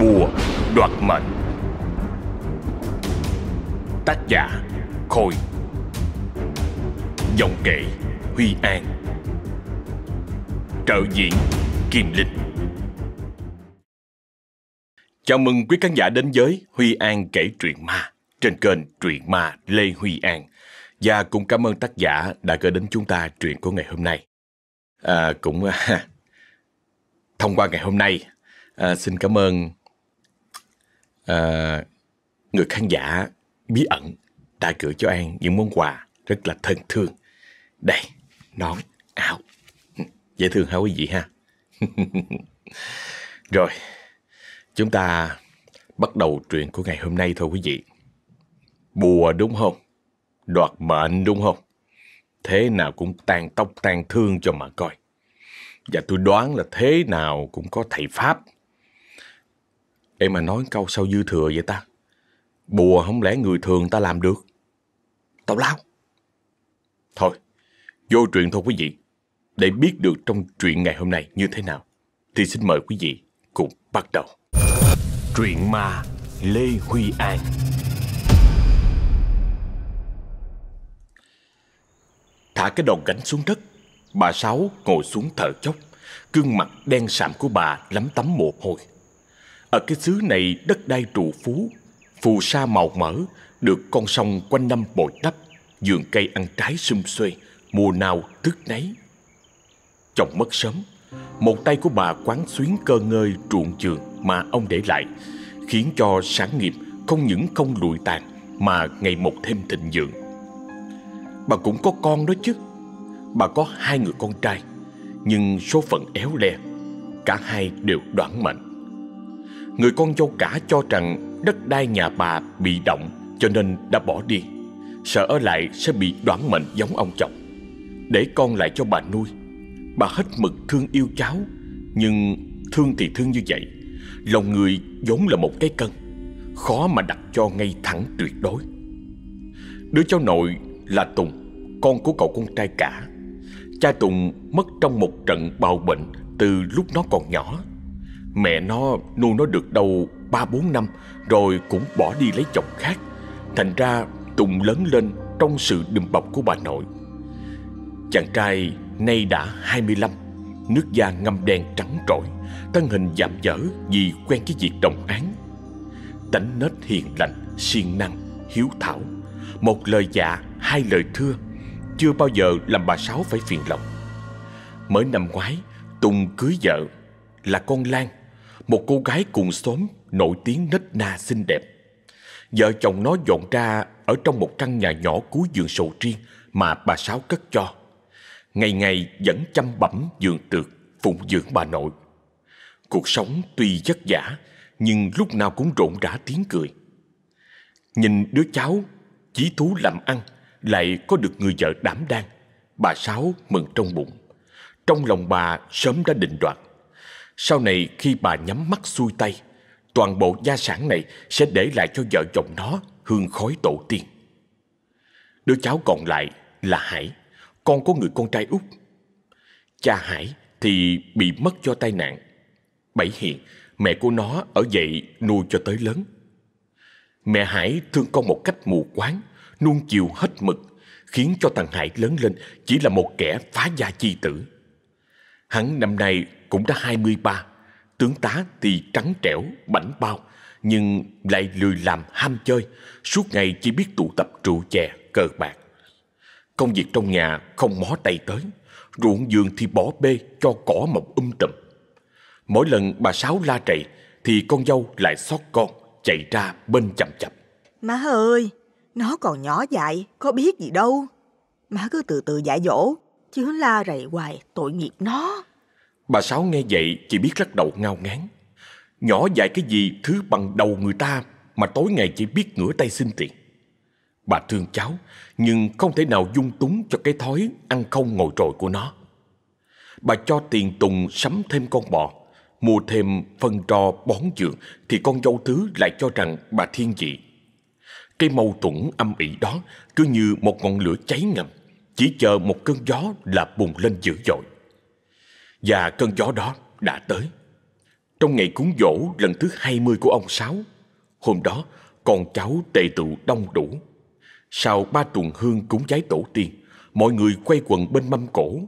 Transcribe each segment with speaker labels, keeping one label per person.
Speaker 1: Bùa đoạt mệnh. Tác giả Khôi. Giọng kể Huy An. Trợ diễn Kim Linh. Chào mừng quý khán giả đến với Huy An kể truyện ma trên kênh Truyện Ma Lê Huy An. Và cũng cảm ơn tác giả đã gửi đến chúng ta truyện của ngày hôm nay. À, cũng à, thông qua ngày hôm nay à, xin cảm ơn à, người khán giả bí ẩn đã gửi cho An những món quà rất là thân thương. Đây, nón, áo. Ừ, dễ thương hả quý vị ha? Rồi, chúng ta bắt đầu truyện của ngày hôm nay thôi quý vị. Bùa đúng không? Đoạt mệnh đúng không? Thế nào cũng tan tóc tan thương cho mà coi. Và tôi đoán là thế nào cũng có thầy Pháp. Em mà nói câu sao dư thừa vậy ta? Bùa không lẽ người thường ta làm được? Tào lao. Thôi, vô truyện thôi quý vị. Để biết được trong truyện ngày hôm nay như thế nào, thì xin mời quý vị cùng bắt đầu. Truyện ma Lê Huy An Thả cái đầu gánh xuống đất Bà Sáu ngồi xuống thở chốc Gương mặt đen sạm của bà lắm tắm mồ hôi ở cái xứ này đất đai trụ phú, Phù sa màu mỡ, Được con sông quanh năm bồi đắp, vườn cây ăn trái sum xuê, Mùa nào tức nấy. Chồng mất sớm, Một tay của bà quán xuyến cơ ngơi ruộng trường Mà ông để lại, Khiến cho sản nghiệp không những không lụi tàn Mà ngày một thêm thịnh vượng. Bà cũng có con đó chứ. Bà có hai người con trai, Nhưng số phận éo le, Cả hai đều đoạn mệnh. Người con dâu cả cho rằng Đất đai nhà bà bị động, Cho nên đã bỏ đi. Sợ ở lại sẽ bị đoán mệnh giống ông chồng. Để con lại cho bà nuôi. Bà hết mực thương yêu cháu, Nhưng thương thì thương như vậy. Lòng người vốn là một cái cân, Khó mà đặt cho ngay thẳng tuyệt đối. Đứa cháu nội là Tùng, Con của cậu con trai cả. Cha Tùng mất trong một trận bạo bệnh Từ lúc nó còn nhỏ. Mẹ nó nuôi nó được đâu ba bốn năm Rồi cũng bỏ đi lấy chồng khác. Thành ra Tùng lớn lên trong sự đùm bọc của bà nội. Chàng trai nay đã 25 Nước da ngâm đen trắng trội Thân hình giảm dở vì quen cái việc đồng án Tánh nết hiền lành, siêng năng, hiếu thảo. Một lời dạ, hai lời thưa Chưa bao giờ làm bà Sáu phải phiền lòng. Mới năm ngoái Tùng cưới vợ Là con Lan. Một cô gái cùng xóm nổi tiếng nết na xinh đẹp. Vợ chồng nó dọn ra Ở trong một căn nhà nhỏ cuối vườn sầu riêng Mà bà Sáu cất cho. Ngày ngày vẫn chăm bẩm giường tược, Phụng dưỡng bà nội. Cuộc sống tuy vất vả, Nhưng lúc nào cũng rộn rã tiếng cười. Nhìn đứa cháu, Chí thú làm ăn, Lại có được người vợ đảm đang, Bà Sáu mừng trong bụng. Trong lòng bà sớm đã định đoạt. Sau này khi bà nhắm mắt xuôi tay, Toàn bộ gia sản này Sẽ để lại cho vợ chồng nó Hương khói tổ tiên. Đứa cháu còn lại là Hải, Con có người con trai út. Cha Hải thì bị mất cho tai nạn. Bảy hiện Mẹ của nó ở dậy nuôi cho tới lớn. Mẹ Hải thương con một cách mù quáng, Nuông chiều hết mực, Khiến cho thằng Hải lớn lên Chỉ là một kẻ phá gia chi tử. Hắn năm nay cũng đã 23 Tướng tá thì trắng trẻo, bảnh bao Nhưng lại lười làm ham chơi. Suốt ngày chỉ biết tụ tập rượu chè, cờ bạc. Công việc trong nhà không mó tay tới. Ruộng vườn thì bỏ bê cho cỏ mọc um tùm. Mỗi lần bà Sáu la trầy Thì con dâu lại xót con Chạy ra bên chậm chậm.
Speaker 2: Má ơi, nó còn nhỏ dại, có biết gì đâu. Má cứ từ từ dạy dỗ, chứ la rầy hoài tội nghiệp nó.
Speaker 1: Bà Sáu nghe vậy chỉ biết lắc đầu ngao ngán. Nhỏ dạy cái gì thứ bằng đầu người ta Mà tối ngày chỉ biết ngửa tay xin tiền. Bà thương cháu, Nhưng không thể nào dung túng cho cái thói Ăn không ngồi trồi của nó. Bà cho tiền Tùng sắm thêm con bò, Mua thêm phân trò bón dường Thì con dâu thứ lại cho rằng bà thiên vị. Cái mâu thuẫn âm ỉ đó Cứ như một ngọn lửa cháy ngầm, Chỉ chờ một cơn gió là bùng lên dữ dội. Và cơn gió đó đã tới Trong ngày cúng dỗ lần thứ 20 của ông Sáu, hôm đó con cháu tề tụ đông đủ. Sau ba tuần hương cúng giái tổ tiên, mọi người quay quần bên mâm cổ.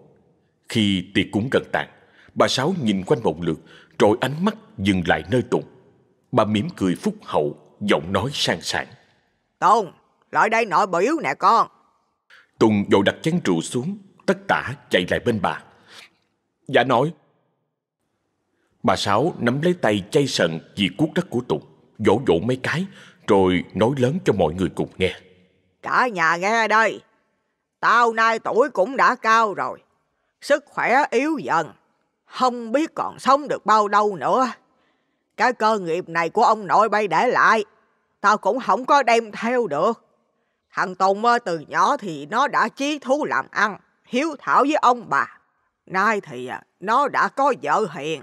Speaker 1: Khi tiệc cúng gần tàn, bà Sáu nhìn quanh một lượt, rồi ánh mắt dừng lại nơi Tùng. Bà mỉm cười phúc hậu, giọng nói sang sảng.
Speaker 2: Tùng, lại đây nội biểu nè con.
Speaker 1: Tùng vội đặt chén rượu xuống, tất tả chạy lại bên bà. Dạ nói. Bà Sáu nắm lấy tay chay sần vì cuốc đất của Tùng, vỗ vỗ mấy cái, rồi nói lớn cho mọi người cùng nghe.
Speaker 2: Cả nhà nghe đây, tao nay tuổi cũng đã cao rồi, sức khỏe yếu dần, không biết còn sống được bao lâu nữa. Cái cơ nghiệp này của ông nội bay để lại, tao cũng không có đem theo được. Thằng Tùng từ nhỏ thì nó đã chí thú làm ăn, hiếu thảo với ông bà. Nay thì à, nó đã có vợ hiền.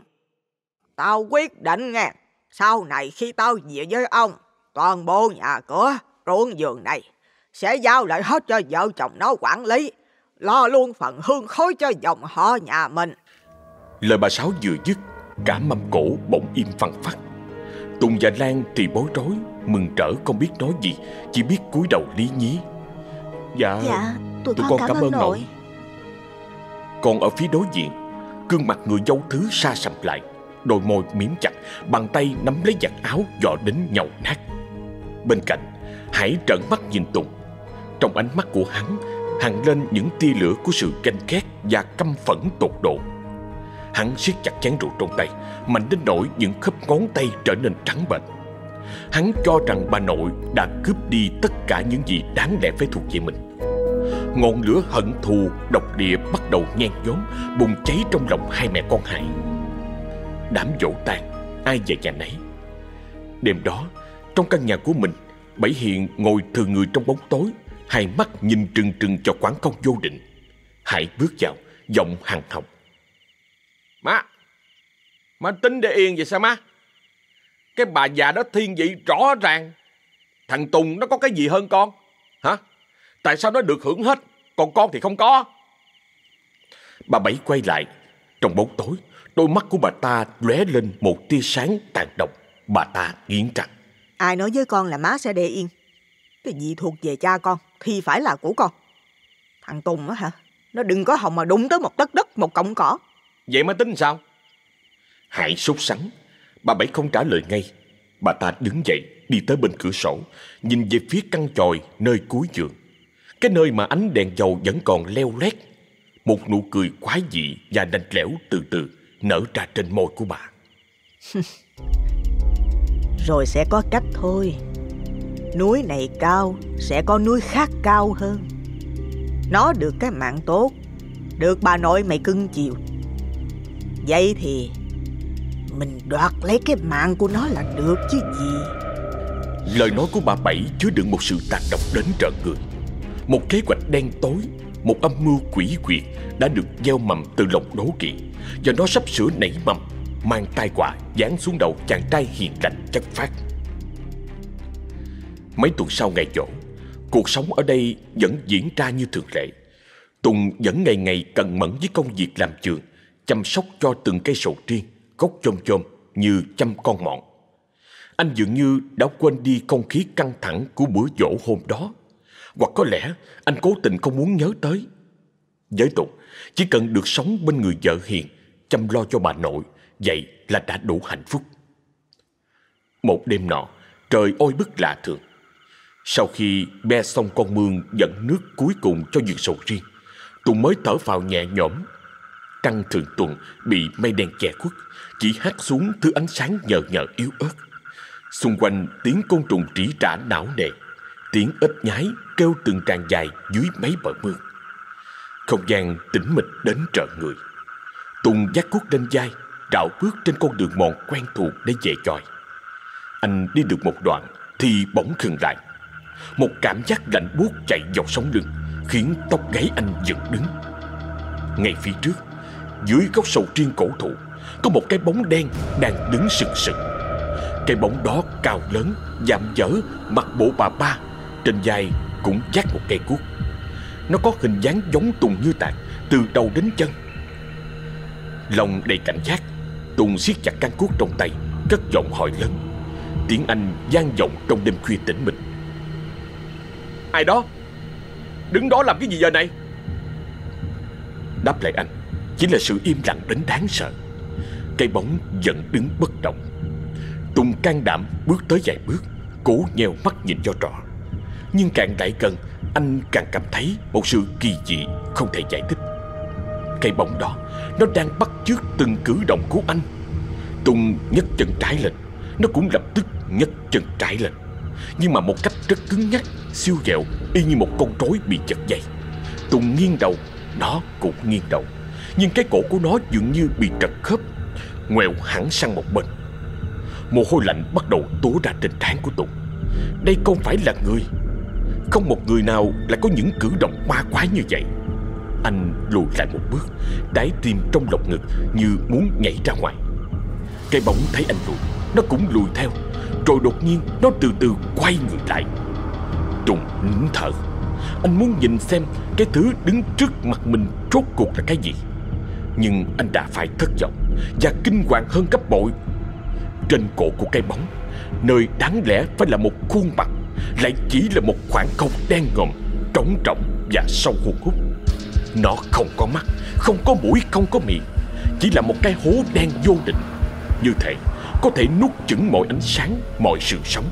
Speaker 2: Tao quyết định nghe, sau này khi tao về với ông, toàn bộ nhà cửa, ruộng vườn này sẽ giao lại hết cho vợ chồng nó quản lý, lo luôn phần hương khói cho dòng họ nhà mình.
Speaker 1: Lời bà Sáu vừa dứt, cả mâm cổ bỗng im phăng phắc. Tùng và Lan thì bối rối, mừng rỡ không biết nói gì, chỉ biết cúi đầu lý nhí.
Speaker 3: Dạ, dạ
Speaker 1: tụi, tụi con cảm, cảm ơn nội. nội. Còn ở phía đối diện, gương mặt người dâu thứ xa sầm lại, đôi môi miếm chặt, bàn tay nắm lấy giặt áo dọ đến nhầu nát. Bên cạnh, Hải trợn mắt nhìn Tùng. Trong ánh mắt của hắn hằng lên những tia lửa của sự ganh ghét và căm phẫn tột độ. Hắn siết chặt chén rượu trong tay, mạnh đến nỗi những khớp ngón tay trở nên trắng bệch. Hắn cho rằng bà nội đã cướp đi tất cả những gì đáng lẽ phải thuộc về mình. Ngọn lửa hận thù, độc địa bắt đầu nhen nhóm, bùng cháy trong lòng hai mẹ con Hải. Đám dỗ tan, ai về nhà nấy. Đêm đó, trong căn nhà của mình, Bảy Hiền ngồi thừa người trong bóng tối, hai mắt nhìn trừng trừng cho quán công vô định. Hải bước vào, giọng hằng học.
Speaker 4: Má, má tính để yên vậy sao má? Cái bà già đó thiên vị rõ ràng. Thằng Tùng nó có cái gì hơn con? Hả? Tại sao nó được hưởng hết, còn con thì không có?
Speaker 1: Bà Bảy quay lại. Trong bóng tối, đôi mắt của bà ta lóe lên một tia sáng tàn độc. Bà ta nghiến răng.
Speaker 2: Ai nói với con là má sẽ để yên? Cái gì thuộc về cha con thì phải là của con. Thằng Tùng á hả? Nó đừng có hòng mà đụng tới một tấc đất, một cọng cỏ.
Speaker 4: Vậy mà tính sao?
Speaker 1: Hải sốt sắng. Bà Bảy không trả lời ngay. Bà ta đứng dậy, đi tới bên cửa sổ, nhìn về phía căn chòi nơi cuối giường. Cái nơi mà ánh đèn dầu vẫn còn leo lét. Một nụ cười quái dị và đành lẽo từ từ nở ra trên môi của bà.
Speaker 2: Rồi sẽ có cách thôi. Núi này cao, sẽ có núi khác cao hơn. Nó được cái mạng tốt, được bà nội mày cưng chiều. Vậy thì mình đoạt lấy cái mạng của nó là được chứ gì.
Speaker 1: Lời nói của bà Bảy chứa đựng một sự tàn độc đến trợn người. Một kế hoạch đen tối, một âm mưu quỷ quyệt đã được gieo mầm từ lòng đố kỵ và nó sắp sửa nảy mầm, mang tai quả giáng xuống đầu chàng trai hiền lành chất phát. Mấy tuần sau ngày dỗ, cuộc sống ở đây vẫn diễn ra như thường lệ. Tùng vẫn ngày ngày cần mẫn với công việc làm trường, chăm sóc cho từng cây sầu riêng, gốc chôm chôm như chăm con mọn. Anh dường như đã quên đi không khí căng thẳng của bữa dỗ hôm đó. Hoặc có lẽ anh cố tình không muốn nhớ tới. Giới tục chỉ cần được sống bên người vợ hiền, chăm lo cho bà nội, vậy là đã đủ hạnh phúc. Một đêm nọ, trời ôi bức lạ thường. Sau khi be xong con mương dẫn nước cuối cùng cho vườn sầu riêng, Tùng mới thở vào nhẹ nhõm. Trăng thường tuần bị mây đen che khuất, chỉ hát xuống thứ ánh sáng nhờ nhờ yếu ớt. Xung quanh tiếng côn trùng trĩ trả não nề, tiếng ếch nhái kêu từng tràng dài dưới mấy bờ mương. Không gian tĩnh mịch đến trợ người. Tùng giác cuốc lên vai, rảo bước trên con đường mòn quen thuộc để về tròi. Anh đi được một đoạn thì bỗng khừng lại. Một cảm giác lạnh buốt chạy dọc sống lưng Khiến tóc gáy anh dựng đứng Ngay phía trước Dưới gốc sầu riêng cổ thụ Có một cái bóng đen đang đứng sừng sừng Cái bóng đó cao lớn Dạm dở mặc bộ bà ba Trên vai cũng dắt một cây cuốc. Nó có hình dáng giống tùng như tạc Từ đầu đến chân. Lòng đầy cảnh giác, Tùng siết chặt căn cuốc trong tay, Cất giọng hỏi lớn. Tiếng Anh gian vọng trong đêm khuya tĩnh mịch.
Speaker 4: Ai đó? Đứng đó làm cái gì giờ này?
Speaker 1: Đáp lại anh, Chỉ là sự im lặng đến đáng sợ. Cây bóng vẫn đứng bất động. Tùng can đảm bước tới vài bước, Cố nheo mắt nhìn cho rõ. Nhưng càng lại gần, Anh càng cảm thấy một sự kỳ dị Không thể giải thích. Cây bóng đó, Nó đang bắt chước từng cử động của anh. Tùng nhấc chân trái lên, Nó cũng lập tức nhấc chân trái lên. Nhưng mà một cách rất cứng nhắc, Siêu dẹo Y như một con rối bị giật dây. Tùng nghiêng đầu, Nó cũng nghiêng đầu. Nhưng cái cổ của nó dường như bị trật khớp Ngoẹo hẳn sang một bên. Mồ hôi lạnh bắt đầu túa ra trên trán của Tùng. Đây không phải là người không một người nào lại có những cử động ma quái như vậy. Anh lùi lại một bước, Đáy tim trong lồng ngực như muốn nhảy ra ngoài. Cây bóng thấy anh lùi, Nó cũng lùi theo, Rồi đột nhiên nó từ từ quay người lại. Tùng nín thở. Anh muốn nhìn xem Cái thứ đứng trước mặt mình rốt cuộc là cái gì. Nhưng anh đã phải thất vọng Và kinh hoàng hơn gấp bội. Trên cổ của cây bóng, Nơi đáng lẽ phải là một khuôn mặt lại chỉ là một khoảng không đen ngòm Trống trọng và sâu hun hút. Nó không có mắt Không có mũi, không có miệng. Chỉ là một cái hố đen vô định. Như thể có thể nuốt chửng mọi ánh sáng Mọi sự sống.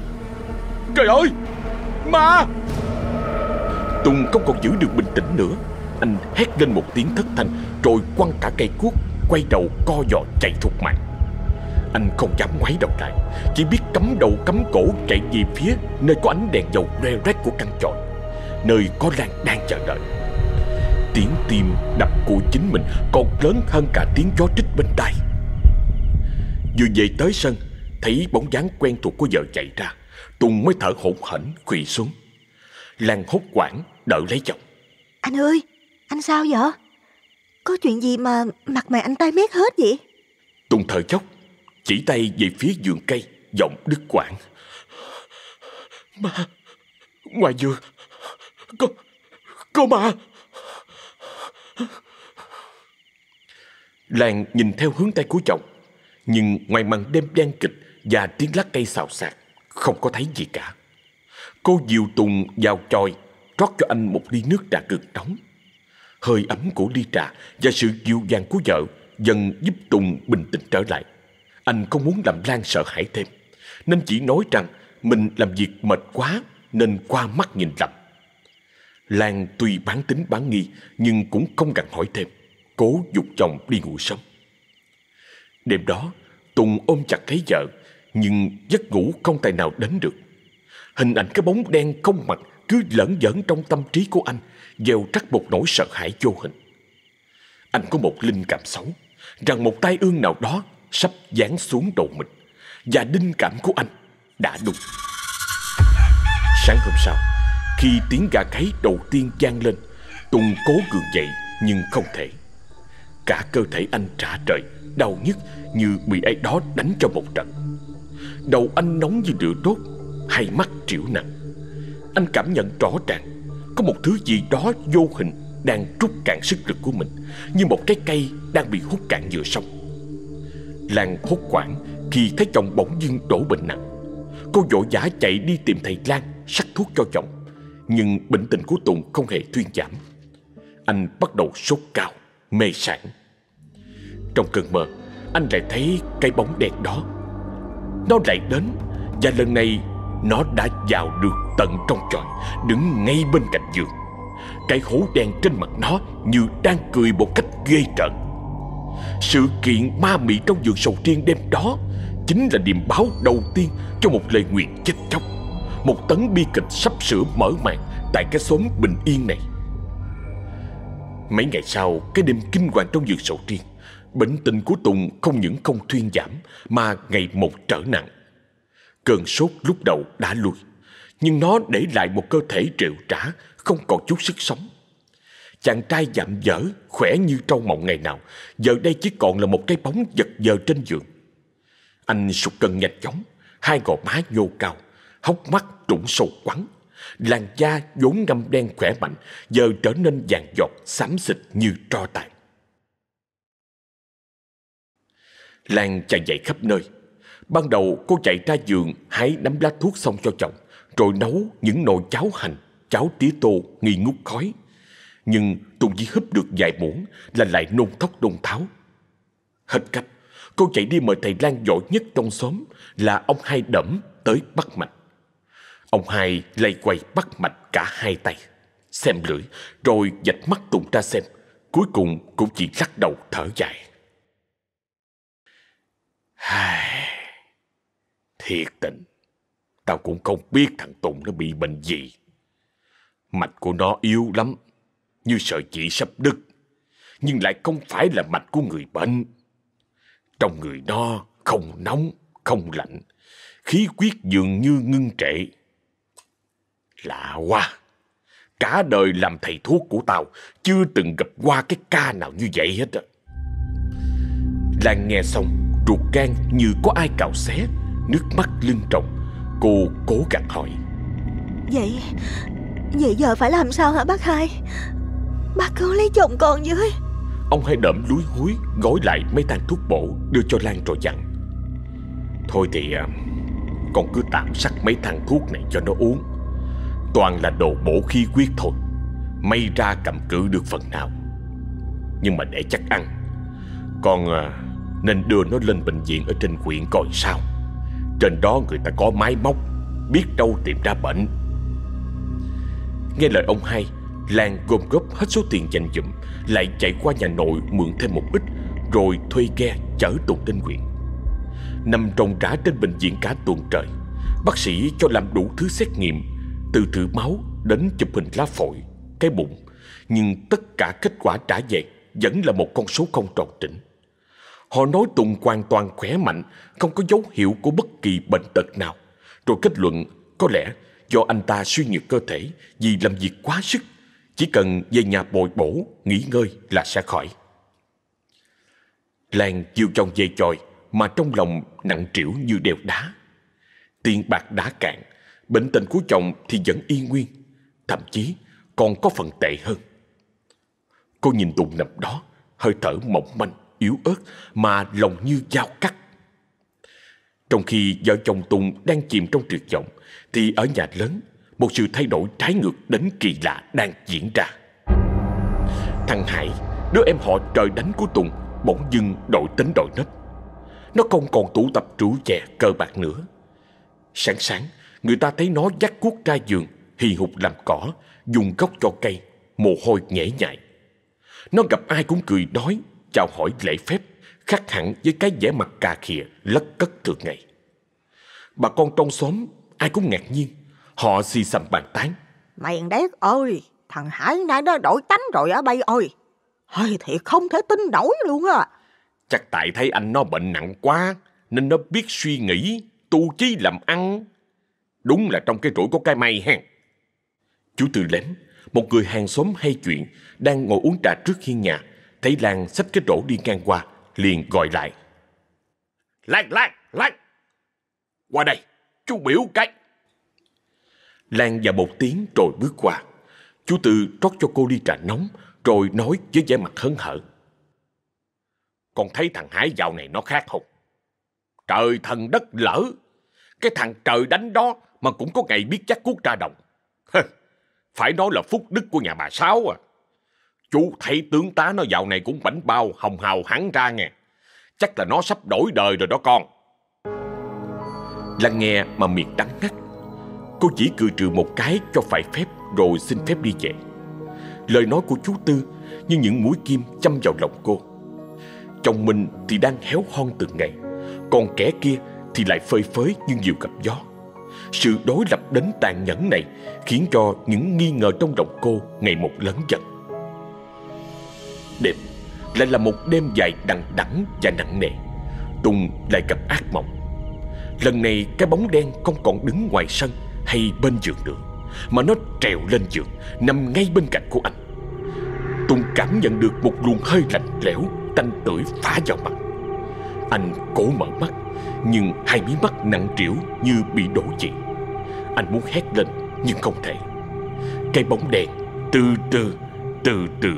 Speaker 4: Trời ơi! Ma!
Speaker 1: Tùng không còn giữ được bình tĩnh nữa. Anh hét lên một tiếng thất thanh Rồi quăng cả cây cuốc Quay đầu co giò chạy thục mạng. Anh không dám ngoái đầu lại Chỉ biết cắm đầu cắm cổ chạy về phía Nơi có ánh đèn dầu re rét của căn tròi Nơi có Lan đang chờ đợi. Tiếng tim đập của chính mình Còn lớn hơn cả tiếng gió trích bên tai. Vừa về tới sân Thấy bóng dáng quen thuộc của vợ chạy ra Tùng mới thở hổn hển quỳ xuống. Lan hốt quảng đỡ lấy chồng.
Speaker 3: Anh ơi Anh sao vậy? Có chuyện gì mà mặt mày anh tay mét hết vậy?
Speaker 1: Tùng thở chốc chỉ tay về phía vườn cây, Giọng đứt quãng. Ma Ngoài vườn Có Có ma. Lan nhìn theo hướng tay của chồng, Nhưng ngoài màn đêm đen kịch Và tiếng lá cây xào xạc, Không có thấy gì cả. Cô dìu Tùng vào chòi, Rót cho anh một ly nước trà cực nóng. Hơi ấm của ly trà Và sự dịu dàng của vợ Dần giúp Tùng bình tĩnh trở lại. Anh không muốn làm Lan sợ hãi thêm, Nên chỉ nói rằng Mình làm việc mệt quá Nên qua mắt nhìn lầm. Lan tuy bán tính bán nghi Nhưng cũng không cần hỏi thêm, Cố dục chồng đi ngủ sớm. Đêm đó, Tùng ôm chặt lấy vợ, Nhưng giấc ngủ không tài nào đến được. Hình ảnh cái bóng đen không mặt Cứ lẫn dẫn trong tâm trí của anh, Gieo rắc một nỗi sợ hãi vô hình. Anh có một linh cảm xấu, Rằng một tai ương nào đó Sắp giáng xuống đầu mình. Và đinh cảm của anh đã đúng. Sáng hôm sau, Khi tiếng gà gáy đầu tiên vang lên, Tùng cố gượng dậy Nhưng không thể. Cả cơ thể anh trả trời, Đau nhức như bị ai đó đánh cho một trận. Đầu anh nóng như lửa đốt, Hai mắt triểu nặng. Anh cảm nhận rõ ràng, Có một thứ gì đó vô hình Đang rút cạn sức lực của mình, Như một cái cây đang bị hút cạn giữa sông Lan hốt quảng Khi thấy chồng bỗng dưng đổ bệnh nặng. Cô vội vã chạy đi tìm thầy Lan, Sắc thuốc cho chồng. Nhưng bệnh tình của Tùng không hề thuyên giảm. Anh bắt đầu sốt cao, Mê sản Trong cơn mơ, Anh lại thấy cái bóng đèn đó. Nó lại đến Và lần này nó đã vào được tận trong tròi Đứng ngay bên cạnh giường. Cái hố đen trên mặt nó Như đang cười một cách ghê trợn sự kiện ma mị trong vườn sầu riêng đêm đó Chính là điềm báo đầu tiên Cho một lời nguyện chết chóc. Một tấn bi kịch sắp sửa mở màn Tại cái xóm bình yên này. Mấy ngày sau, Cái đêm kinh hoàng trong vườn sầu riêng, Bệnh tình của Tùng không những không thuyên giảm Mà ngày một trở nặng. Cơn sốt lúc đầu đã lui Nhưng nó để lại một cơ thể triệu trả Không còn chút sức sống. Chàng trai dặm dở Khỏe như trâu mộng ngày nào Giờ đây chỉ còn là một cái bóng giật giờ trên giường Anh sụt cân nhanh chóng Hai gò má nhô cao Hốc mắt trũng sâu quắn Làn da vốn ngâm đen khỏe mạnh Giờ trở nên vàng giọt Xám xịt như tro tàn Lan chạy dậy khắp nơi. Ban đầu cô chạy ra giường hái nắm lá thuốc xong cho chồng, rồi nấu những nồi cháo hành, cháo tía tô nghi ngút khói. Nhưng Tùng chỉ húp được vài muỗng là lại nôn thốc nôn tháo. Hết cách, cô chạy đi mời thầy Lan giỏi nhất trong xóm là ông Hai đẫm tới bắt mạch. Ông Hai lay quay bắt mạch cả hai tay, xem lưỡi, rồi dạch mắt Tùng ra xem. Cuối cùng cũng chỉ lắc đầu thở dài. Hai... Thiệt tình, tao cũng không biết thằng Tùng nó bị bệnh gì. Mạch của nó yếu lắm, như sợi chỉ sắp đứt, nhưng lại không phải là mạch của người bệnh. Trong người nó không nóng, không lạnh, khí huyết dường như ngưng trệ. Lạ quá, cả đời làm thầy thuốc của tao chưa từng gặp qua cái ca nào như vậy hết á. Lan nghe xong, ruột gan như có ai cào xé, nước mắt lưng tròng. Cô cố gắng hỏi.
Speaker 3: Vậy, vậy giờ phải làm sao hả bác hai? Bà cứu lấy chồng con với.
Speaker 1: Ông hai đậm lúi húi gói lại mấy thang thuốc bổ đưa cho Lan rồi dặn. Thôi thì à, con cứ tạm sắc mấy thang thuốc này cho nó uống. Toàn là đồ bổ khí huyết thôi. May ra cầm cự được phần nào. Nhưng mà để chắc ăn, con à, nên đưa nó lên bệnh viện ở trên huyện coi sao. Trên đó người ta có máy móc, biết đâu tìm ra bệnh. Nghe lời ông hai, Lan gom góp hết số tiền dành dụm, lại chạy qua nhà nội mượn thêm một ít, rồi thuê ghe chở Tùng đến huyện. Nằm ròng rã trên bệnh viện cả tuần trời, bác sĩ cho làm đủ thứ xét nghiệm, từ thử máu đến chụp hình lá phổi, cái bụng, nhưng tất cả kết quả trả về vẫn là một con số không tròn trĩnh. Họ nói Tùng hoàn toàn khỏe mạnh, không có dấu hiệu của bất kỳ bệnh tật nào. Rồi kết luận có lẽ do anh ta suy nhược cơ thể vì làm việc quá sức. Chỉ cần về nhà bồi bổ, nghỉ ngơi là sẽ khỏi. Lan chiều trong dây chòi mà trong lòng nặng trĩu như đèo đá. Tiền bạc đã cạn, bệnh tình của chồng thì vẫn y nguyên, thậm chí còn có phần tệ hơn. Cô nhìn Tùng nằm đó, hơi thở mỏng manh, yếu ớt mà lòng như dao cắt. Trong khi vợ chồng Tùng đang chìm trong tuyệt vọng, thì ở nhà lớn, một sự thay đổi trái ngược đến kỳ lạ đang diễn ra. Thằng Hải, đứa em họ trời đánh của Tùng, bỗng dưng đổi tính đổi nết. Nó không còn tụ tập trú chè cơ bạc nữa. Sáng sáng, người ta thấy nó dắt cuốc ra giường, hì hục làm cỏ, dùng gốc cho cây, mồ hôi nhễ nhại. Nó gặp ai cũng cười nói, chào hỏi lễ phép, khác hẳn với cái vẻ mặt cà khịa lất cất thường ngày. Bà con trong xóm ai cũng ngạc nhiên, họ xì xầm bàn tán.
Speaker 2: Mày đét ơi, thằng Hải nay nó đổi tánh rồi á bay ơi. Hơi thiệt không thể tin nổi luôn á.
Speaker 1: Chắc tại thấy anh nó bệnh nặng quá, nên nó biết suy nghĩ, tu chí làm ăn. Đúng là trong cái rủi có cái may ha. Chú Tư Lén, một người hàng xóm hay chuyện, đang ngồi uống trà trước hiên nhà, thấy Lan xách cái rổ đi ngang qua, liền gọi lại. Lan, Lan, Lan! Qua đây, chú biểu cái. Lan và một tiếng rồi bước qua. Chú Tư rót cho cô ly trà nóng, rồi nói với vẻ mặt hớn hở. Con thấy thằng Hải dạo này nó khác không? Trời thần đất lỡ, cái thằng trời đánh đó mà cũng có ngày biết chắc cuốc ra đồng. Phải nói là phúc đức của nhà bà Sáu à. Chú thấy tướng tá nó dạo này cũng bảnh bao hồng hào hắn ra nghe. Chắc là nó sắp đổi đời rồi đó con. Lăng nghe mà miệng đắng ngắt. Cô chỉ cười trừ một cái cho phải phép rồi xin phép đi về. Lời nói của chú Tư như những mũi kim châm vào lòng cô. Chồng mình thì đang héo hon từng ngày, còn kẻ kia thì lại phơi phới như nhiều gặp gió. Sự đối lập đến tàn nhẫn này khiến cho những nghi ngờ trong lòng cô ngày một lớn dần. Đêm lại là một đêm dài đằng đẵng và nặng nề. Tùng lại gặp ác mộng. Lần này cái bóng đen không còn đứng ngoài sân hay bên giường nữa, mà nó trèo lên giường, nằm ngay bên cạnh của anh. Tùng cảm nhận được một luồng hơi lạnh lẽo, tanh tưởi phá vào mặt. Anh cố mở mắt, nhưng hai mí mắt nặng trĩu như bị đổ chị. Anh muốn hét lên, nhưng không thể. Cái bóng đèn từ từ, từ từ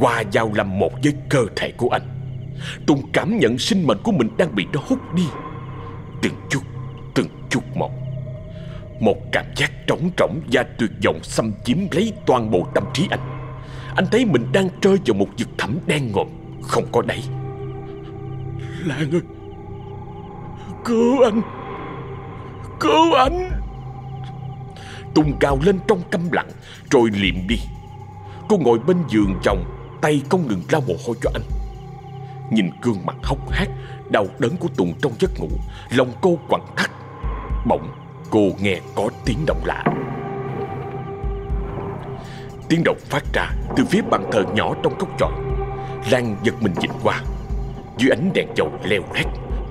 Speaker 1: qua giao làm một với cơ thể của anh. Tùng cảm nhận sinh mệnh của mình đang bị nó hút đi Từng chút, từng chút một một cảm giác trống trỏng và tuyệt vọng xâm chiếm lấy toàn bộ tâm trí anh. Anh thấy mình đang rơi vào một vực thẳm đen ngòm Không có đáy. Lan ơi Cứu anh. Cứu anh. Tùng cao lên trong câm lặng Rồi liệm đi. Cô ngồi bên giường chồng Tay không ngừng lau mồ hôi cho anh. Nhìn gương mặt hốc hác Đau đớn của Tùng trong giấc ngủ Lòng cô quặn thắt Bỗng cô nghe có tiếng động lạ. Tiếng động phát ra từ phía bàn thờ nhỏ trong góc chòi Lan giật mình nhìn qua. Dưới ánh đèn dầu leo lét,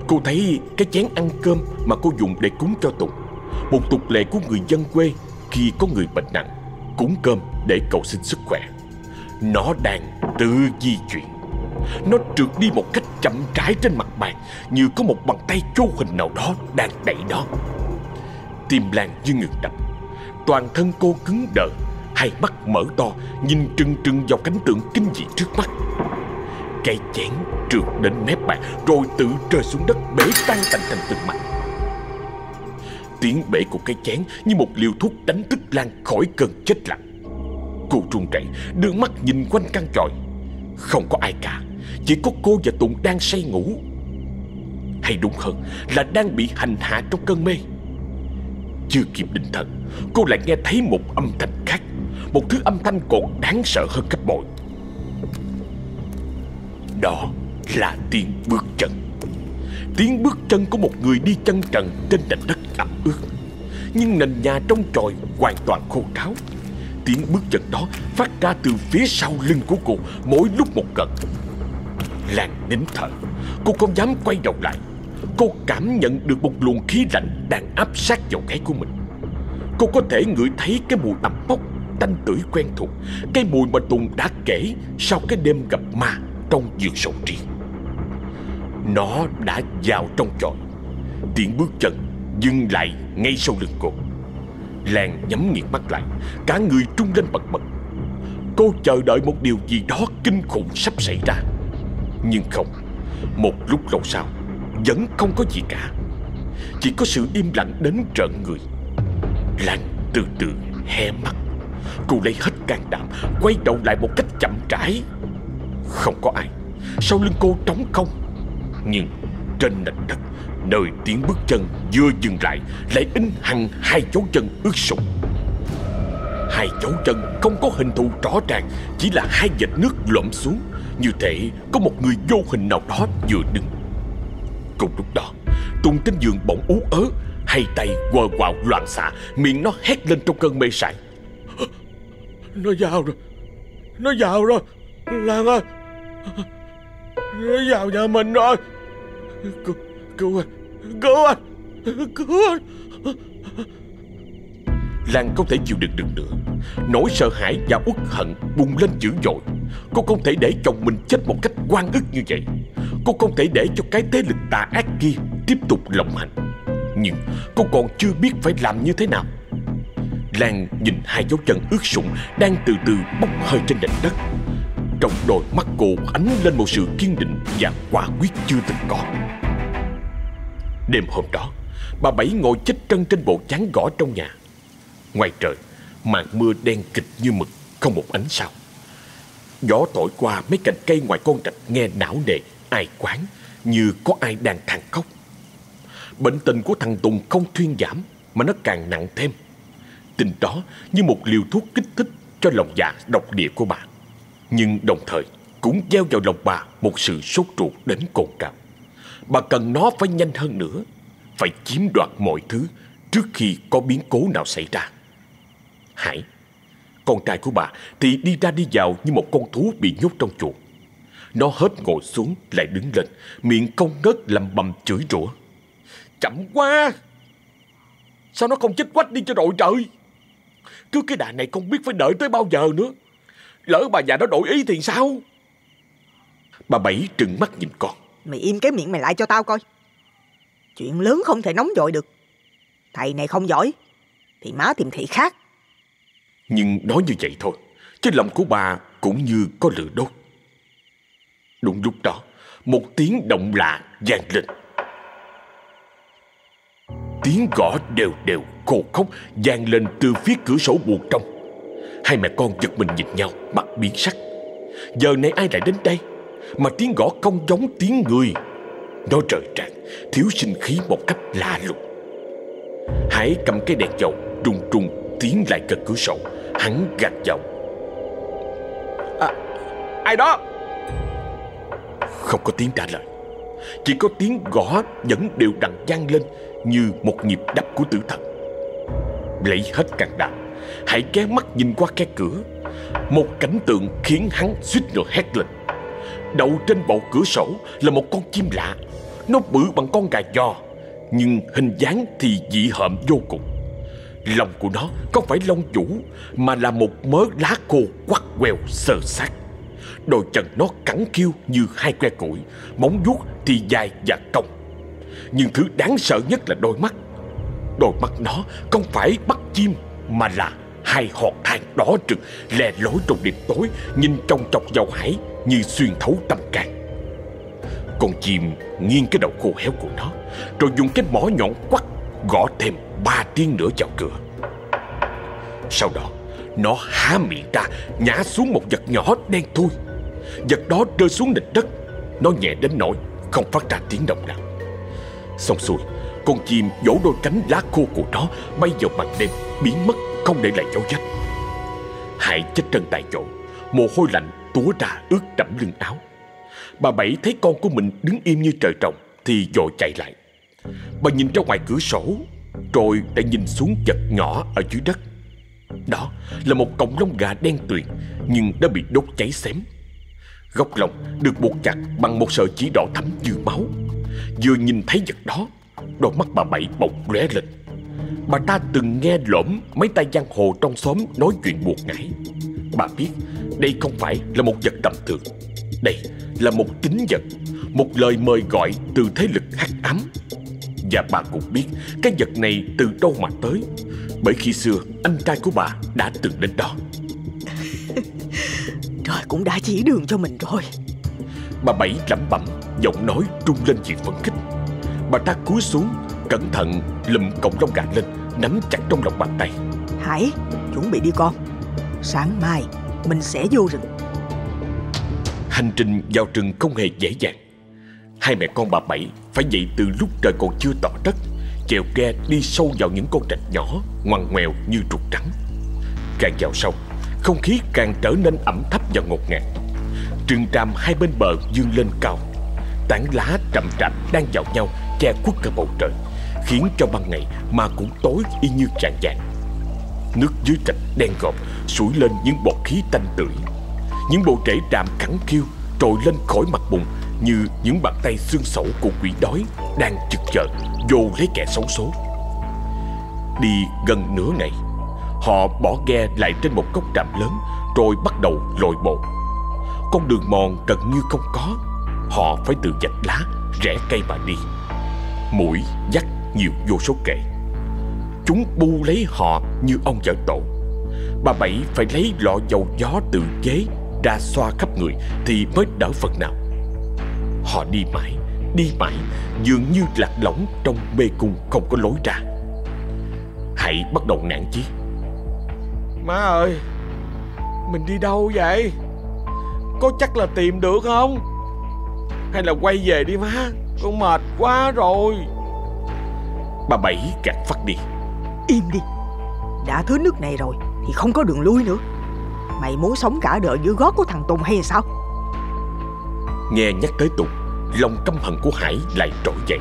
Speaker 1: Cô thấy cái chén ăn cơm mà cô dùng để cúng cho Tùng Một tục lệ của người dân quê khi có người bệnh nặng, Cúng cơm để cầu xin sức khỏe. Nó đang tự di chuyển. Nó trượt đi một cách chậm rãi trên mặt bàn, Như có một bàn tay vô hình nào đó đang đẩy nó. Tim Lan như ngừng đập. Toàn thân cô cứng đờ, Hai mắt mở to, Nhìn trừng trừng vào cảnh tượng kinh dị trước mắt. Cây chén trượt đến mép bàn, Rồi tự rơi xuống đất, bể tan tành thành từng mảnh. Tiếng bể của cây chén như một liều thuốc đánh thức Lan khỏi cơn chết lặng. Cô run rẩy, đưa mắt nhìn quanh căn tròi. Không có ai cả, Chỉ có cô và Tụng đang say ngủ. Hay đúng hơn là đang bị hành hạ trong cơn mê. Chưa kịp định thần, Cô lại nghe thấy một âm thanh khác, Một thứ âm thanh còn đáng sợ hơn gấp bội. Đó là tiếng bước chân. Tiếng bước chân của một người đi chân trần trên nền đất ẩm ướt. Nhưng nền nhà trong tròi hoàn toàn khô ráo. Tiếng bước chân đó phát ra từ phía sau lưng của cô mỗi lúc một gần. Làng nín thở, Cô không dám quay đầu lại. Cô cảm nhận được một luồng khí lạnh đang áp sát vào cái của mình. Cô có thể ngửi thấy cái mùi ẩm mốc, tanh tưởi quen thuộc, Cái mùi mà Tùng đã kể sau cái đêm gặp ma trong giường sầu riêng Nó đã vào trong chòi. Tiện bước chân dừng lại ngay sau lưng cô. Lan nhắm nghiệt mắt lại, Cả người trung lên bật bật. Cô chờ đợi một điều gì đó kinh khủng sắp xảy ra. Nhưng không, Một lúc lâu sau vẫn không có gì cả. Chỉ có sự im lặng đến trợn người. Lan từ từ hé mắt. Cô lấy hết can đảm, Quay đầu lại một cách chậm rãi. Không có ai. Sau lưng cô trống không. Nhưng trên nền đất, Nơi tiếng bước chân vừa dừng lại Lại in hằng hai dấu chân ướt sũng. Hai dấu chân không có hình thù rõ ràng, Chỉ là hai vệt nước lõm xuống. Như thể có một người vô hình nào đó vừa đứng. Cùng lúc đó Tùng trên giường bỗng ú ớ Hai tay quờ quào loạn xạ Miệng nó hét lên trong cơn mê sảng. Nó vào rồi Nó vào rồi Lan ơi. Nó vào nhà mình rồi. Cứu, cứu anh Cứu anh Cứu anh. Lan không thể chịu đựng được nữa. Nỗi sợ hãi và uất hận bùng lên dữ dội. Cô không thể để chồng mình chết một cách oan ức như vậy. Cô không thể để cho cái thế lực tà ác kia tiếp tục lộng hành. Nhưng cô còn chưa biết phải làm như thế nào. Lan nhìn hai dấu chân ướt sũng Đang từ từ bốc hơi trên nền đất. Trong đôi mắt cô ánh lên một sự kiên định Và quả quyết chưa từng có. Đêm hôm đó Bà Bảy ngồi chết trân trên bộ chán gõ trong nhà. Ngoài trời Màn mưa đen kịch như mực Không một ánh sao. Gió thổi qua mấy cành cây ngoài con rạch Nghe não nề, ai quán Như có ai đang than khóc. Bệnh tình của thằng Tùng không thuyên giảm Mà nó càng nặng thêm. Tình đó như một liều thuốc kích thích Cho lòng dạ độc địa của bà. Nhưng đồng thời Cũng gieo vào lòng bà Một sự sốt ruột đến cồn cào. Bà cần nó phải nhanh hơn nữa, Phải chiếm đoạt mọi thứ Trước khi có biến cố nào xảy ra. Hải, Con trai của bà thì đi ra đi vào Như một con thú bị nhốt trong chuồng. Nó hết ngồi xuống lại đứng lên Miệng không ngớt lầm bầm chửi rủa. Chậm quá! Sao nó không chết quách đi cho rồi trời? Cứ cái đà này không biết phải đợi tới bao giờ nữa. Lỡ bà già đó đổi ý thì sao? Bà Bảy trừng mắt nhìn con.
Speaker 2: Mày im cái miệng mày lại cho tao coi. Chuyện lớn không thể nóng vội được. Thầy này không giỏi Thì má tìm thị khác.
Speaker 1: Nhưng nói như vậy thôi Chứ lòng của bà cũng như có lửa đốt Đúng lúc đó một tiếng động lạ vang lên. Tiếng gõ đều đều khô khóc vang lên từ phía cửa sổ buồng trong. Hai mẹ con giật mình nhìn nhau, mặt biến sắc. Giờ này ai lại đến đây? Mà tiếng gõ không giống tiếng người. Nó trời trạng, thiếu sinh khí một cách lạ lùng. Hải cầm cái đèn dầu, trùng trùng tiến lại gần cửa sổ. Hắn gạt giọng.
Speaker 4: À, ai đó?
Speaker 1: Không có tiếng trả lời. Chỉ có tiếng gõ vẫn đều đặn vang lên Như một nhịp đập của tử thần. Lấy hết càng đảm Hãy ghé mắt nhìn qua khe cửa. Một cảnh tượng khiến hắn suýt nữa hét lên. Đậu trên bộ cửa sổ là một con chim lạ. Nó bự bằng con gà giò, Nhưng hình dáng thì dị hợm vô cùng. Lông của nó không phải lông vũ Mà là một mớ lá khô quắt queo sờ sát. Đôi chân nó cắn kêu như hai que củi, Móng vuốt thì dài và cong. Nhưng thứ đáng sợ nhất là đôi mắt. Đôi mắt nó không phải bắt chim, Mà là hai hòn than đỏ rực, Lè lối trong đêm tối, Nhìn trong chọc vào hải Như xuyên thấu tâm can. Con chim nghiêng cái đầu khô héo của nó, Rồi dùng cái mỏ nhọn quắt Gõ thêm ba tiếng nữa vào cửa. Sau đó nó há miệng ra, Nhả xuống một vật nhỏ đen thui. Vật đó rơi xuống nền đất. Nó nhẹ đến nỗi không phát ra tiếng động nào. Xong xuôi, Con chim vỗ đôi cánh lá khô của nó Bay vào màn đêm, Biến mất, không để lại dấu vết. Hải chết chân tại chỗ, Mồ hôi lạnh túa ra ướt đẫm lưng áo. Bà Bảy thấy con của mình đứng im như trời trồng, Thì vội chạy lại. Bà nhìn ra ngoài cửa sổ, Rồi đã nhìn xuống vật nhỏ ở dưới đất. Đó là một cọng lông gà đen tuyền, Nhưng đã bị đốt cháy xém. Góc lồng được buộc chặt bằng một sợi chỉ đỏ thắm như máu. Vừa nhìn thấy vật đó, Đôi mắt bà Bảy bỗng lóe lên. Bà ta từng nghe lõm mấy tay giang hồ trong xóm nói chuyện buộc ngải Bà biết đây không phải là một vật tầm thường. Đây là một tính vật, Một lời mời gọi từ thế lực hắc ám. Và bà cũng biết cái vật này từ đâu mà tới. Bởi khi xưa anh trai của bà đã từng đến đó.
Speaker 2: Trời cũng đã chỉ đường cho mình rồi.
Speaker 1: Bà Bảy lẩm bẩm Giọng nói trung lên vì phấn khích. Bà ta cúi xuống Cẩn thận lùm cọng lông gà lên Nắm chặt trong lòng bàn tay.
Speaker 2: Hải chuẩn bị đi con. Sáng mai mình sẽ vô rừng.
Speaker 1: Hành trình vào rừng không hề dễ dàng Hai mẹ con bà Bảy Phải dậy từ lúc trời còn chưa tỏ đất, Chèo ghe đi sâu vào những con rạch nhỏ, Ngoằn ngoèo như trục trắng. Càng vào sâu, Không khí càng trở nên ẩm thấp và ngột ngạt. Trường tràm hai bên bờ dương lên cao. Tán lá rậm rạp đang vào nhau, Che khuất cả bầu trời, Khiến cho ban ngày mà cũng tối y như tràn vàng. Nước dưới trạch đen ngòm Sủi lên những bọt khí tanh tưởi. Những bộ rễ tràm khẳng kêu Trồi lên khỏi mặt bùn như những bàn tay xương sẩu của quỷ đói Đang chực chờ Vô lấy kẻ xấu số. Đi gần nửa ngày, Họ bỏ ghe lại trên một cốc tràm lớn Rồi bắt đầu lội bộ. Con đường mòn gần như không có, Họ phải tự dạch lá, Rẽ cây mà đi. Mũi dắt nhiều vô số kệ Chúng bu lấy họ như ông vợ tổ. Bà Bảy phải lấy lọ dầu gió tự chế Ra xoa khắp người Thì mới đỡ phần nào. Họ đi mãi Đi mãi Dường như lạc lõng trong mê cung không có lối ra. Hãy bắt đầu nản chí.
Speaker 4: Má ơi Mình đi đâu vậy? Có chắc là tìm được không? Hay là quay về đi má? Con mệt quá rồi.
Speaker 1: Bà Bảy gạt phát đi.
Speaker 2: Im đi. Đã tới nước này rồi Thì không có đường lui nữa. Mày muốn sống cả đời dưới gót của thằng Tùng hay sao?
Speaker 1: Nghe nhắc tới Tùng Lòng căm hận của Hải lại trỗi dậy.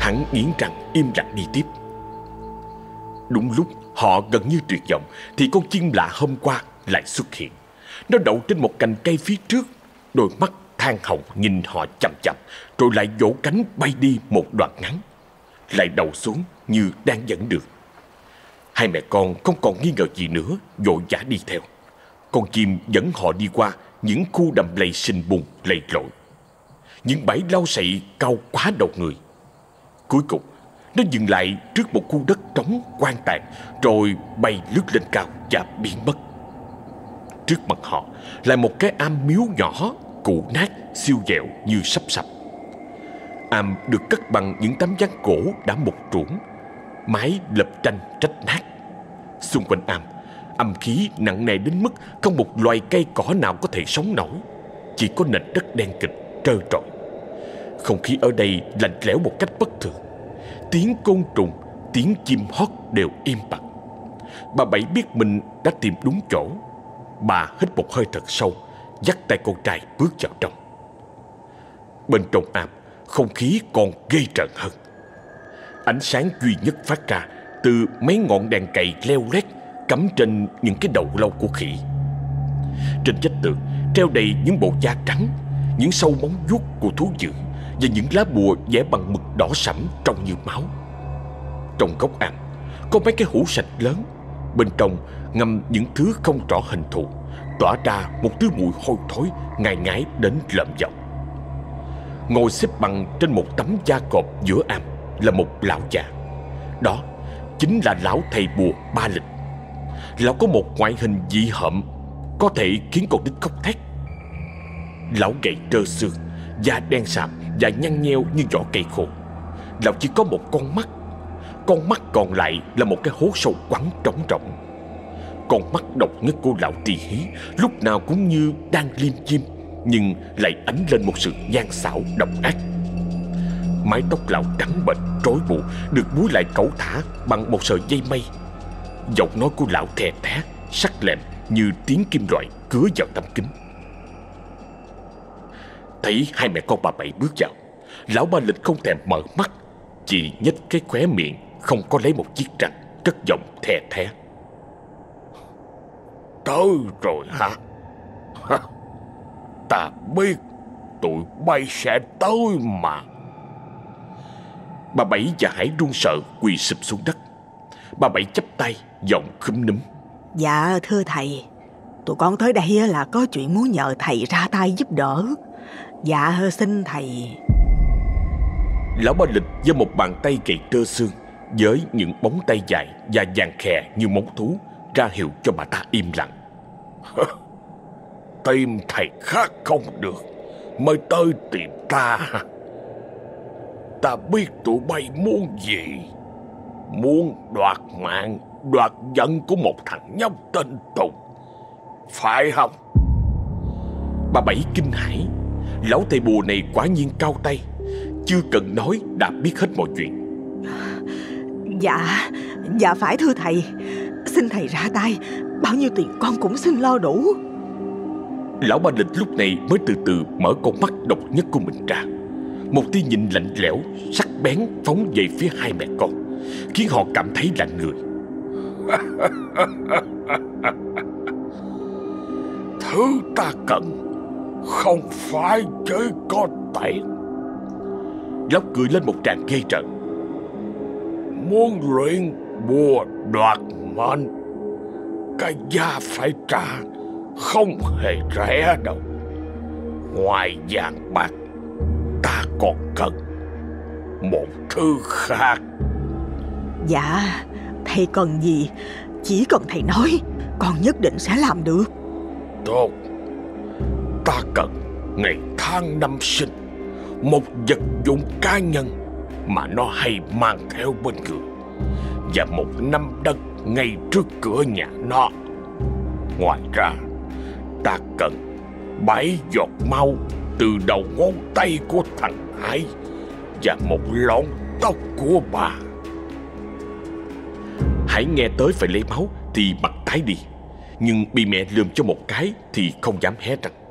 Speaker 1: Hắn nghiến răng im lặng đi tiếp. Đúng lúc họ gần như tuyệt vọng, Thì con chim lạ hôm qua lại xuất hiện. Nó đậu trên một cành cây phía trước, Đôi mắt than hồng nhìn họ chậm chậm Rồi lại vỗ cánh bay đi một đoạn ngắn. Lại đầu xuống như đang dẫn đường. Hai mẹ con không còn nghi ngờ gì nữa, Vội vã đi theo. Con chim dẫn họ đi qua Những khu đầm lầy sinh bùng lầy lội. Những bãi lau sậy cao quá đầu người Cuối cùng Nó dừng lại trước một khu đất trống quan tàn Rồi bay lướt lên cao và biến mất Trước mặt họ là một cái am miếu nhỏ cụ nát, siêu dẹo như sắp sập. Am được cất bằng những tấm ván cổ đã mục ruỗng, mái lập tranh trách nát. Xung quanh am, âm khí nặng nề đến mức không một loài cây cỏ nào có thể sống nổi. Chỉ có nền đất đen kịch, trơ trọi. Không khí ở đây lạnh lẽo một cách bất thường. Tiếng côn trùng, tiếng chim hót đều im bặt. Bà Bảy biết mình đã tìm đúng chỗ. Bà hít một hơi thật sâu, dắt tay con trai bước vào trong. Bên trong am, không khí còn ghê rợn hơn. Ánh sáng duy nhất phát ra từ mấy ngọn đèn cầy leo lét cắm trên những cái đầu lâu của khỉ. Trên vách tường treo đầy những bộ da trắng, những sâu móng vuốt của thú dữ và những lá bùa vẽ bằng mực đỏ sẫm trông như máu. Trong góc am có mấy cái hũ sạch lớn, bên trong ngâm những thứ không rõ hình thù, tỏa ra một thứ mùi hôi thối ngai ngái đến lợm giọng. Ngồi xếp bằng trên một tấm da cọp giữa am là một lão già. Đó chính là lão thầy bùa Ba Lịch. Lão có một ngoại hình dị hợm, có thể khiến con nít khóc thét. Lão gầy trơ xương, da đen sạm và nhăn nheo như vỏ cây khô. Lão chỉ có một con mắt, con mắt còn lại là một cái hố sâu quắn trống rộng Con mắt độc nhất của lão tỳ hí lúc nào cũng như đang liêm chim nhưng lại ánh lên một sự gian xảo độc ác. Mái tóc lão trắng bệch rối bù được búi lại cẩu thả bằng một sợi dây mây. Giọng nói của lão thè thé, sắc lẹm như tiếng kim loại cứa vào tấm kính. Thấy hai mẹ con bà Bảy bước vào, lão ba lịch không thèm mở mắt, chỉ nhếch cái khóe miệng không có lấy một chiếc răng, cất giọng thè thé.
Speaker 4: Tới rồi hả? Ta biết tụi bay sẽ tới mà.
Speaker 1: Bà Bảy và Hải run sợ quỳ sụp xuống đất. Bà Bảy chắp tay, giọng khúm núm.
Speaker 2: Dạ thưa thầy, tụi con tới đây là có chuyện muốn nhờ thầy ra tay giúp đỡ. Dạ xin thầy.
Speaker 1: Lão ba lịch với một bàn tay gầy trơ xương, với những bóng tay dài và vàng khè như móng thú, ra hiệu cho bà ta im lặng.
Speaker 4: Tìm thầy khác không được Mới tới tìm ta. Ta biết tụi bay muốn gì. Muốn đoạt mạng, Đoạt giận của một thằng nhóc tên Tùng. Phải không?
Speaker 1: Bà Bảy kinh hãi. Lão thầy bùa này quả nhiên cao tay. Chưa cần nói đã biết hết mọi chuyện.
Speaker 2: Dạ, dạ phải thưa thầy. Xin thầy ra tay. Bao nhiêu tiền con cũng xin lo đủ.
Speaker 1: Lão ba lịch lúc này mới từ từ mở con mắt độc nhất của mình ra. Một tia nhìn lạnh lẽo, sắc bén phóng về phía hai mẹ con Khiến họ cảm thấy lạnh người.
Speaker 4: Thứ ta cần Không phải chỉ có tiền
Speaker 1: Lão cười lên một tràng ghê trận
Speaker 4: Muốn luyện bùa đoạt mệnh Cái giá phải trả không hề rẻ đâu. Ngoài vàng bạc Ta còn cần Một thứ khác.
Speaker 2: Dạ Thầy cần gì Chỉ cần thầy nói Con nhất định sẽ làm được.
Speaker 4: Tốt Ta cần ngày tháng năm sinh Một vật dụng cá nhân Mà nó hay mang theo bên người Và một năm đất ngay trước cửa nhà nó Ngoài ra ta cần bảy giọt máu từ đầu ngón tay của thằng Hải và một lọn tóc của bà.
Speaker 1: Hải nghe tới phải lấy máu thì mặt tái đi, nhưng bị mẹ lườm cho một cái thì không dám hé răng.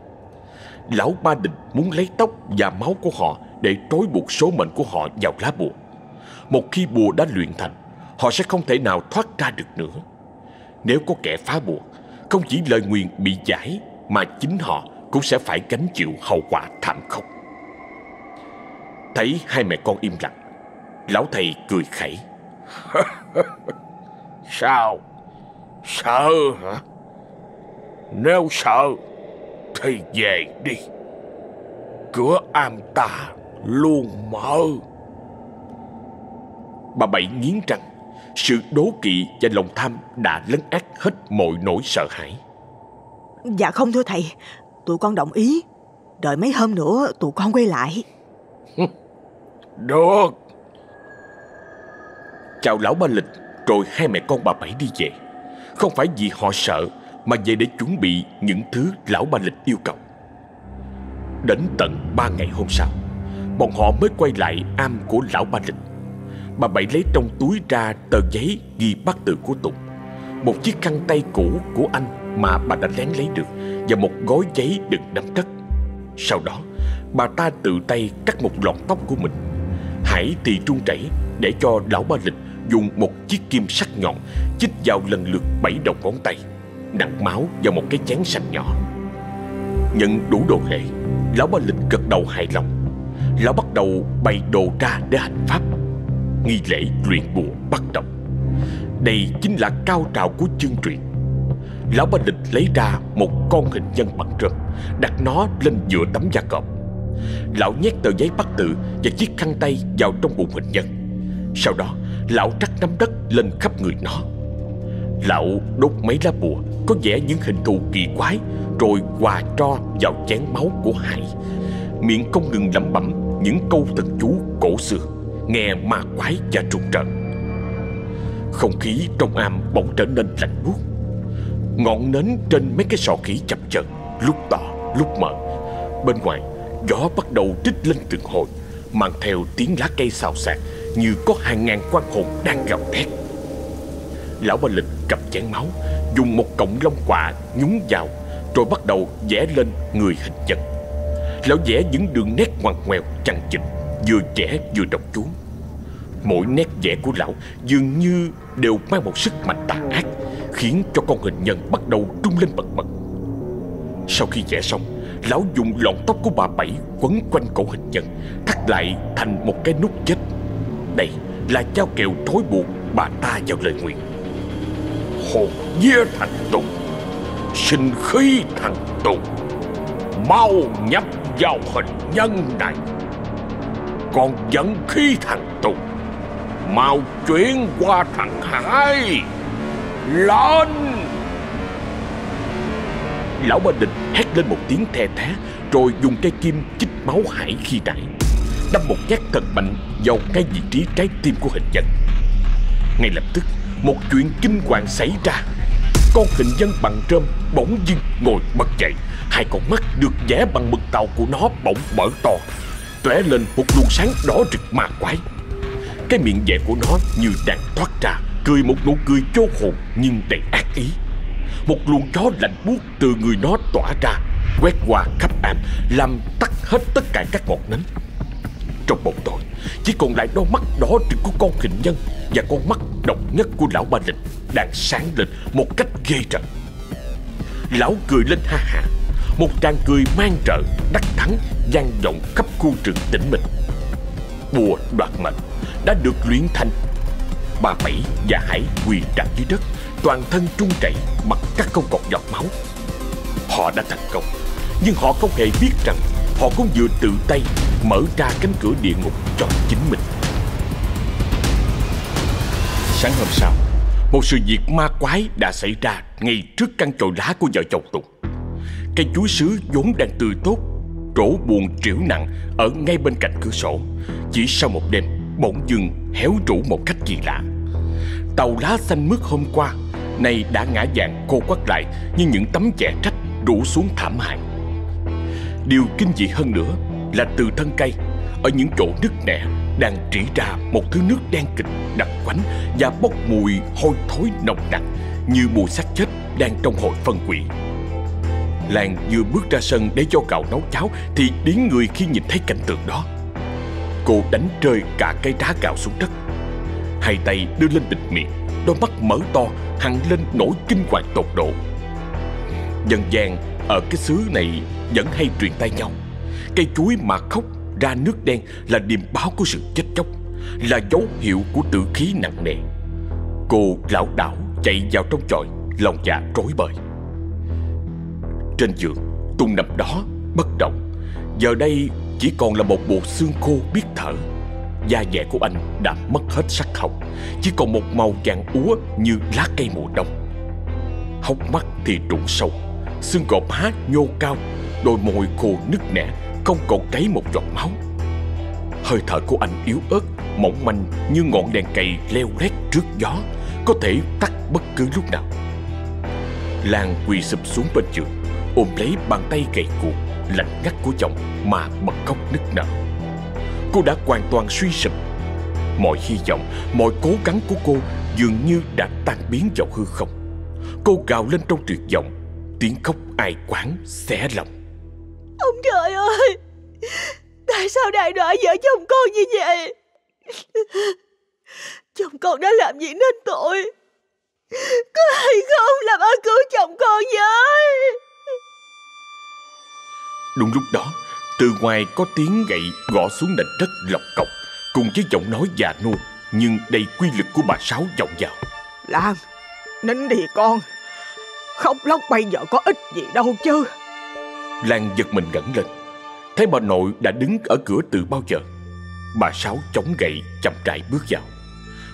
Speaker 1: Lão Ba Định muốn lấy tóc và máu của họ để trói buộc số mệnh của họ vào lá bùa. Một khi bùa đã luyện thành, họ sẽ không thể nào thoát ra được nữa. Nếu có kẻ phá bùa, không chỉ lời nguyện bị giải mà chính họ cũng sẽ phải gánh chịu hậu quả thảm khốc. Thấy hai mẹ con im lặng, lão thầy cười khẩy.
Speaker 4: Sao? Sợ hả? Nếu sợ thì về đi. Cửa am ta luôn mở.
Speaker 1: Bà Bảy nghiến răng, sự đố kỵ và lòng tham đã lấn át hết mọi nỗi sợ hãi.
Speaker 2: Dạ không thưa thầy Tụi con đồng ý Đợi mấy hôm nữa tụi con quay lại
Speaker 4: Được
Speaker 1: Chào lão ba lịch Rồi hai mẹ con bà Bảy đi về Không phải vì họ sợ mà về để chuẩn bị những thứ lão ba lịch yêu cầu. Đến tận ba ngày hôm sau, Bọn họ mới quay lại am của lão ba lịch. Bà Bảy lấy trong túi ra tờ giấy ghi bắt tự của Tùng Một chiếc khăn tay cũ của anh mà bà đã lén lấy được Và một gói giấy đựng nắm đất Sau đó, bà ta tự tay cắt một lọn tóc của mình. Hải thì trung chảy để cho lão ba lịch dùng một chiếc kim sắc nhọn chích vào lần lượt bảy đầu ngón tay đặt máu vào một cái chén sành nhỏ. Nhận đủ đồ lễ lão ba lịch gật đầu hài lòng. Lão bắt đầu bày đồ ra để hành pháp nghi lễ luyện bùa bắt đầu. Đây chính là cao trào của chương truyện. lão ba lịch lấy ra một con hình nhân bằng trơn, đặt nó lên giữa tấm da cọp. Lão nhét tờ giấy bắt tự và chiếc khăn tay vào trong bụng hình nhân. Sau đó lão trắc nắm đất lên khắp người nó. Lão đốt mấy lá bùa có vẽ những hình thù kỳ quái, rồi hòa tro vào chén máu của hải. Miệng không ngừng lẩm bẩm những câu thần chú cổ xưa, nghe ma quái và trùng trận không khí trong am bỗng trở nên lạnh buốt. Ngọn nến trên mấy cái sọ khỉ chập chờn, lúc to lúc mờ. Bên ngoài, gió bắt đầu trích lên từng hồi, mang theo tiếng lá cây xào xạc như có hàng ngàn quan hồn đang gào thét. Lão ba lịch cầm chén máu dùng một cọng lông quạ nhúng vào, rồi bắt đầu vẽ lên người hình nhân lão vẽ những đường nét ngoằn ngoèo, chằng chịt, vừa vẽ vừa đọc chú. Mỗi nét vẽ của lão dường như đều mang một sức mạnh tà ác, khiến cho con hình nhân bắt đầu trung lên bật bật. Sau khi vẽ xong, lão dùng lọn tóc của bà bảy quấn quanh cổ hình nhân thắt lại thành một cái nút chết. Đây là trao kẹo trói buộc bà ta vào lời nguyện. Hồn vía thằng Tùng, Sinh khí thằng Tùng, Mau nhập vào hình nhân này. Còn dẫn khí thằng Tùng, Mau chuyển qua thằng Hải Lên! Lão Ba Định hét lên một tiếng the thé, Rồi dùng cây kim chích máu Hải khi đại Đâm một nhát thật mạnh vào cái vị trí trái tim của hình nhân. Ngay lập tức một chuyện kinh hoàng xảy ra. Con hình nhân bằng trơm bỗng dưng ngồi bật dậy. Hai con mắt được vẽ bằng mực tàu của nó bỗng mở to, tóe lên một luồng sáng đỏ rực ma quái. Cái miệng vẽ của nó như đang thoát ra, Cười một nụ cười chô hồn nhưng đầy ác ý. Một luồng gió lạnh buốt từ người nó tỏa ra, Quét qua khắp am, Làm tắt hết tất cả các ngọn nến. Trong bóng tôi Chỉ còn lại đôi mắt đỏ rực của con hình nhân Và con mắt độc nhất của lão ba lịch Đang sáng lên một cách ghê rợn. Lão cười lên ha ha Một tràng cười mang trợ Đắc thắng vang vọng khắp khu rừng tĩnh mình Bùa đoạt mệnh Đã được luyện thành Bà Bảy và Hải quỳ rạp dưới đất, Toàn thân trung chảy Mặt các câu cột giọt máu. Họ đã thành công, Nhưng họ không hề biết rằng Họ cũng vừa tự tay mở ra cánh cửa địa ngục cho chính mình. Sáng hôm sau, Một sự việc ma quái đã xảy ra Ngay trước căn chòi lá của vợ chồng Tùng. Cây chuối sứ vốn đang tươi tốt, Trổ buồn triểu nặng Ở ngay bên cạnh cửa sổ. Chỉ sau một đêm, Bỗng dưng héo rũ một cách kỳ lạ. Tàu lá xanh mướt hôm qua, Nay đã ngã dạng cô quắt lại Như những tấm chẻ trách rủ xuống thảm hại. Điều kinh dị hơn nữa Là từ thân cây Ở những chỗ nứt nẻ đang trĩ ra một thứ nước đen kịch đặc quánh và bốc mùi hôi thối nồng nặc như mùi xác chết đang trong hội phân quỷ. Lan vừa bước ra sân để cho gạo nấu cháo thì điến người khi nhìn thấy cảnh tượng đó. Cô đánh rơi cả cái đá gạo xuống đất. Hai tay đưa lên bịt miệng, đôi mắt mở to hẳn lên nỗi kinh hoàng tột độ. Dần gian ở cái xứ này vẫn hay truyền tay nhau. Cây chuối mà khóc ra nước đen là điềm báo của sự chết chóc, Là dấu hiệu của tử khí nặng nề. Cô lão đảo chạy vào trong chòi, Lòng dạ rối bời. Trên giường Tùng nằm đó bất động. Giờ đây chỉ còn là một bộ xương khô biết thở. Da dẻ của anh đã mất hết sắc hồng Chỉ còn một màu vàng úa như lá cây mùa đông. Hốc mắt thì trũng sâu. Xương gò má nhô cao Đôi môi khô nứt nẻ Không còn cấy một giọt máu. Hơi thở của anh yếu ớt Mỏng manh như ngọn đèn cày leo lét trước gió Có thể tắt bất cứ lúc nào. Lan quỳ sụp xuống bên giường Ôm lấy bàn tay gầy guộc Lạnh ngắt của chồng Mà bật khóc nức nở. Cô đã hoàn toàn suy sụp. Mọi hy vọng, mọi cố gắng của cô Dường như đã tan biến vào hư không. Cô gào lên trong tuyệt vọng Tiếng khóc ai quán xé lòng.
Speaker 3: Ông trời ơi! Tại sao đại đọa vợ chồng con như vậy? Chồng con đã làm gì nên tội? Có hay không làm ơn cứu chồng con với?
Speaker 1: Đúng lúc đó Từ ngoài có tiếng gậy gõ xuống nền đất lọc cọc Cùng với giọng nói già nua Nhưng đầy quy lực của bà Sáu vọng vào.
Speaker 2: Lan Nín đi con Khóc lóc bây giờ có ích gì đâu chứ.
Speaker 1: Lan giật mình ngẩng lên. Thấy bà nội đã đứng ở cửa từ bao giờ Bà Sáu chống gậy chậm rãi bước vào.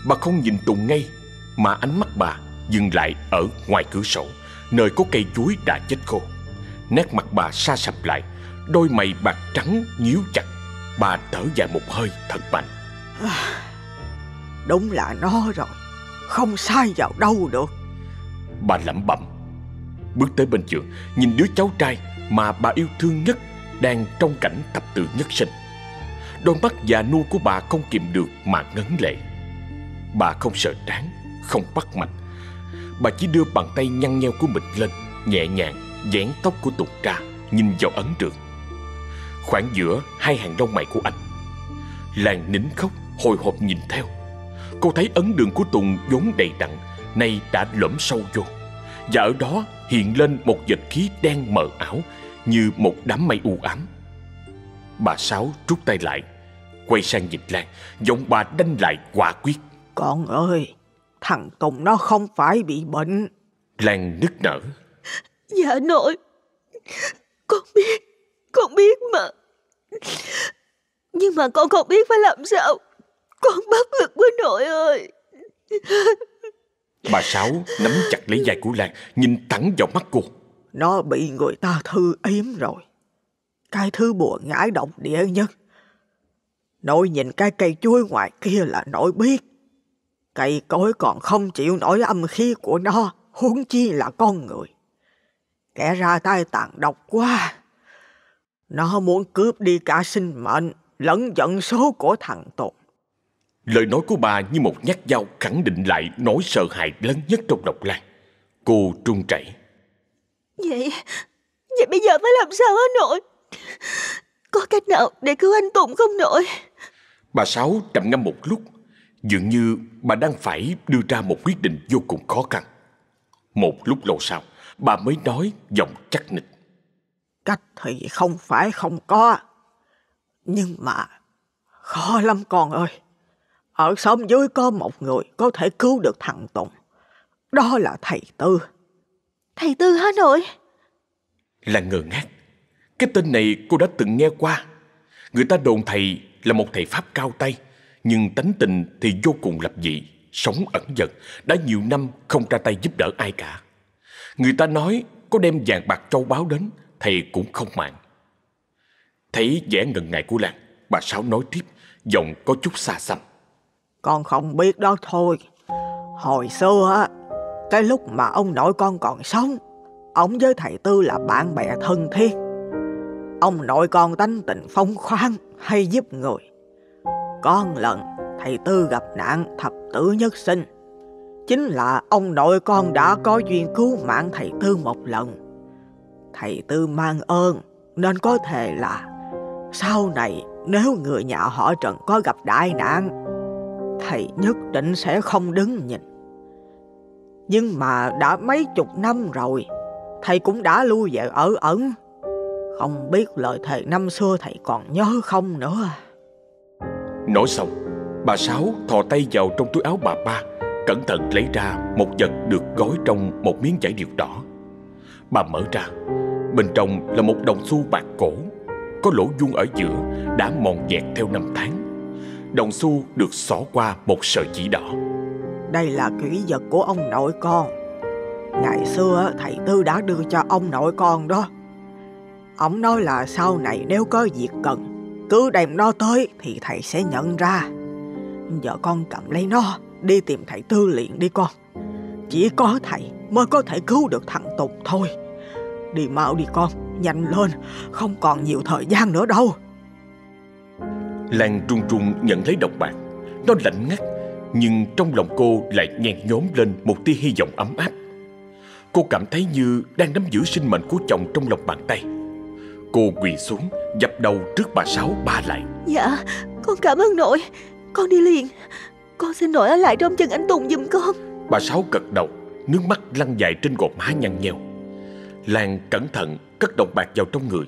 Speaker 1: Bà không nhìn Tùng ngay Mà ánh mắt bà dừng lại ở ngoài cửa sổ Nơi có cây chuối đã chết khô. Nét mặt bà xa sầm lại Đôi mày bạc trắng nhíu chặt. Bà thở dài một hơi thật mạnh.
Speaker 2: Đúng là nó rồi Không sai vào đâu được.
Speaker 1: Bà lẩm bẩm Bước tới bên giường, Nhìn đứa cháu trai mà bà yêu thương nhất Đang trong cảnh thập tự nhất sinh. Đôi mắt già nua của bà không kìm được mà ngấn lệ. Bà không sợ trán, Không bắt mạch. Bà chỉ đưa bàn tay nhăn nheo của mình lên, Nhẹ nhàng dán tóc của Tùng ra Nhìn vào ấn tượng. Khoảng giữa hai hàng lông mày của anh, Làng nín khóc, hồi hộp nhìn theo. Cô thấy ấn đường của Tùng vốn đầy đặn, Nay đã lõm sâu vô. Và ở đó hiện lên một vật khí đen mờ ảo Như một đám mây u ám. Bà Sáu rút tay lại Quay sang nhìn Lan Giọng bà đanh lại quả quyết.
Speaker 2: Con ơi Thằng Tùng nó không phải bị bệnh.
Speaker 1: Lan nức nở.
Speaker 3: Dạ nội Con biết Con biết mà. Nhưng mà con không biết phải làm sao. Con bất lực với nội ơi
Speaker 1: Bà Sáu nắm chặt lấy vai của Lan, Nhìn thẳng vào mắt cô.
Speaker 2: Nó bị người ta thư yếm rồi. Cái thứ bùa ngải động địa nhất. Nội nhìn cái cây chuối ngoài kia là nội biết. Cây cối còn không chịu nổi âm khí của nó, Huống chi là con người. Kẻ ra tay tàn độc quá. Nó muốn cướp đi cả sinh mệnh, Lẫn giận số của thằng Tùng.
Speaker 1: Lời nói của bà như một nhát dao khẳng định lại nỗi sợ hãi lớn nhất trong độc Lan. Cô trung chảy.
Speaker 3: Vậy Vậy bây giờ phải làm sao hả nội Có cách nào để cứu anh Tùng không nội
Speaker 1: Bà Sáu trầm ngâm một lúc, dường như bà đang phải đưa ra một quyết định vô cùng khó khăn. Một lúc lâu sau, bà mới nói giọng chắc nịch.
Speaker 2: Cách thì không phải không có. Nhưng mà khó lắm con ơi. Ở xóm dưới có một người có thể cứu được thằng Tùng. Đó là thầy Tư.
Speaker 3: Thầy Tư hả nội
Speaker 1: Là ngờ ngác. Cái tên này cô đã từng nghe qua. Người ta đồn thầy là một thầy Pháp cao tay, nhưng tánh tình thì vô cùng lập dị, sống ẩn dật, đã nhiều năm không ra tay giúp đỡ ai cả. Người ta nói có đem vàng bạc châu báu đến, thầy cũng không mạng. Thấy vẻ ngần ngại của Lan, bà Sáu nói tiếp, giọng có chút xa xăm.
Speaker 2: Con không biết đó thôi. Hồi xưa á, cái lúc mà ông nội con còn sống, ông với thầy Tư là bạn bè thân thiết. Ông nội con tánh tình phong khoáng, hay giúp người. Con lần thầy Tư gặp nạn thập tử nhất sinh. Chính là ông nội con đã có duyên cứu mạng thầy Tư một lần. Thầy Tư mang ơn nên có thể là sau này nếu người nhà họ Trần có gặp đại nạn, thầy nhất định sẽ không đứng nhìn. Nhưng mà đã mấy chục năm rồi, thầy cũng đã lui về ở ẩn. Không biết lời thầy năm xưa thầy còn nhớ không nữa.
Speaker 1: Nói xong, bà Sáu thò tay vào trong túi áo bà ba, cẩn thận lấy ra một vật được gói trong một miếng vải điều đỏ. Bà mở ra, bên trong là một đồng xu bạc cổ, có lỗ vuông ở giữa đã mòn dẹt theo năm tháng. Đồng xu được xỏ qua một sợi chỉ đỏ.
Speaker 2: Đây là kỷ vật của ông nội con. Ngày xưa thầy Tư đã đưa cho ông nội con đó. Ông nói là sau này nếu có việc cần, Cứ đem nó tới thì thầy sẽ nhận ra Giờ con cầm lấy nó, Đi tìm thầy tư liền đi con Chỉ có thầy mới có thể cứu được thằng Tục thôi Đi mau đi con, Nhanh lên, Không còn nhiều thời gian nữa đâu
Speaker 1: Lan trung trung nhận lấy đồng bạc. Nó lạnh ngắt Nhưng trong lòng cô lại nhen nhóm lên một tia hy vọng ấm áp. Cô cảm thấy như đang nắm giữ sinh mệnh của chồng trong lòng bàn tay. Cô quỳ xuống Dập đầu trước bà Sáu ba lại.
Speaker 3: Dạ con cảm ơn nội. Con đi liền. Con xin nội ở lại trong chân anh Tùng giùm con.
Speaker 1: Bà Sáu gật đầu Nước mắt lăn dài trên gò má nhăn nheo. Lan cẩn thận cất đồng bạc vào trong người.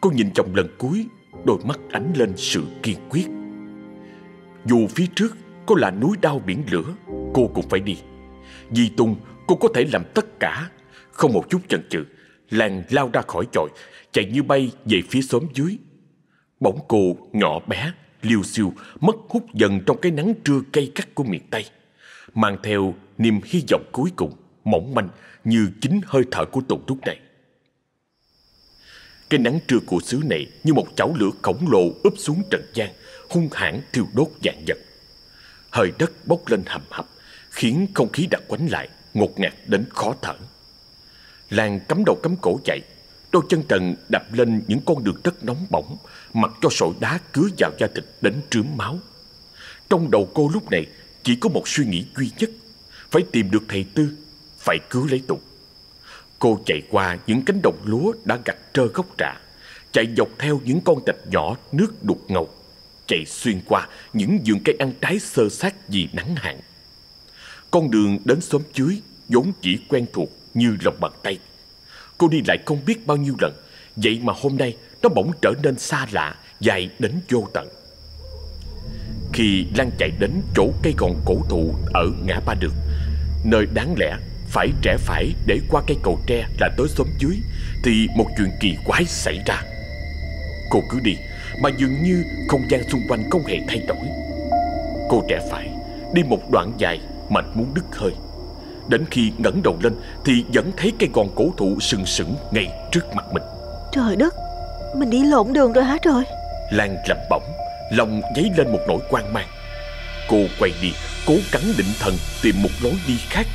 Speaker 1: Cô nhìn chồng lần cuối Đôi mắt ánh lên sự kiên quyết. Dù phía trước có là núi đao biển lửa, Cô cũng phải đi. Vì Tùng cô có thể làm tất cả. Không một chút chần chừ, Làng lao ra khỏi chòi, Chạy như bay về phía xóm dưới. Bỗng cô nhỏ bé, Liêu siêu mất hút dần trong cái nắng trưa cay cắt của miền Tây, Mang theo niềm hy vọng cuối cùng, Mỏng manh như chính hơi thở của Tùng lúc này. Cái nắng trưa của xứ này Như một chảo lửa khổng lồ úp xuống trần gian, Hung hãn thiêu đốt dạng vật. Hơi đất bốc lên hầm hập, Khiến không khí đặc quánh lại, Ngột ngạt đến khó thở. Làng cắm đầu cắm cổ chạy, Đôi chân trần đạp lên những con đường đất nóng bỏng, Mặc cho sỏi đá cứa vào da thịt đến trướm máu. Trong đầu cô lúc này Chỉ có một suy nghĩ duy nhất, Phải tìm được thầy Tư, Phải cứu lấy Tụng. Cô chạy qua những cánh đồng lúa đã gặt trơ gốc rạ Chạy dọc theo những con rạch nhỏ nước đục ngầu, Chạy xuyên qua những vườn cây ăn trái sơ sát vì nắng hạn. Con đường đến xóm chuối vốn chỉ quen thuộc như lòng bàn tay. Cô đi lại không biết bao nhiêu lần, Vậy mà hôm nay nó bỗng trở nên xa lạ, Dài đến vô tận. Khi Lan chạy đến chỗ cây gòn cổ thụ ở ngã ba đường, Nơi đáng lẽ phải rẽ phải để qua cây cầu tre là tới xóm dưới thì một chuyện kỳ quái xảy ra. Cô cứ đi mà dường như không gian xung quanh không hề thay đổi. Cô rẽ phải Đi một đoạn dài mệt muốn đứt hơi. Đến khi ngẩng đầu lên Thì vẫn thấy cây gòn cổ thụ sừng sững ngay trước mặt mình.
Speaker 3: Trời đất Mình đi lộn đường rồi hả trời?
Speaker 1: Lan lẩm bẩm Lòng dấy lên một nỗi quan mang. Cô quay đi Cố gắng định thần tìm một lối đi khác.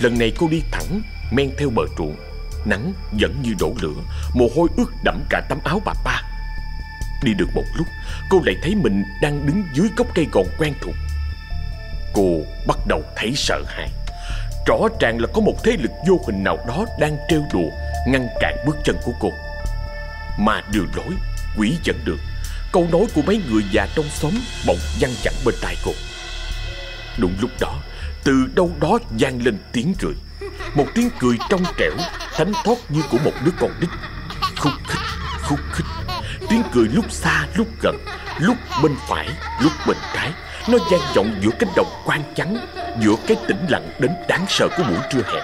Speaker 1: Lần này cô đi thẳng Men theo bờ ruộng Nắng vẫn như đổ lửa Mồ hôi ướt đẫm cả tấm áo bà ba Đi được một lúc Cô lại thấy mình đang đứng dưới gốc cây gòn quen thuộc. Cô bắt đầu thấy sợ hãi. Rõ ràng là có một thế lực vô hình nào đó đang trêu đùa Ngăn cản bước chân của cô. Mà đường lối, quỷ dẫn được. Câu nói của mấy người già trong xóm bỗng văng chẳng bên tai cô. Đúng lúc đó Từ đâu đó vang lên tiếng cười. Một tiếng cười trong trẻo Thánh thót như của một đứa con nít. Khúc khích, khúc khích. Tiếng cười lúc xa lúc gần. Lúc bên phải, lúc bên trái. Nó gian vọng giữa cánh đồng quang trắng Giữa cái tĩnh lặng đến đáng sợ của buổi trưa hè.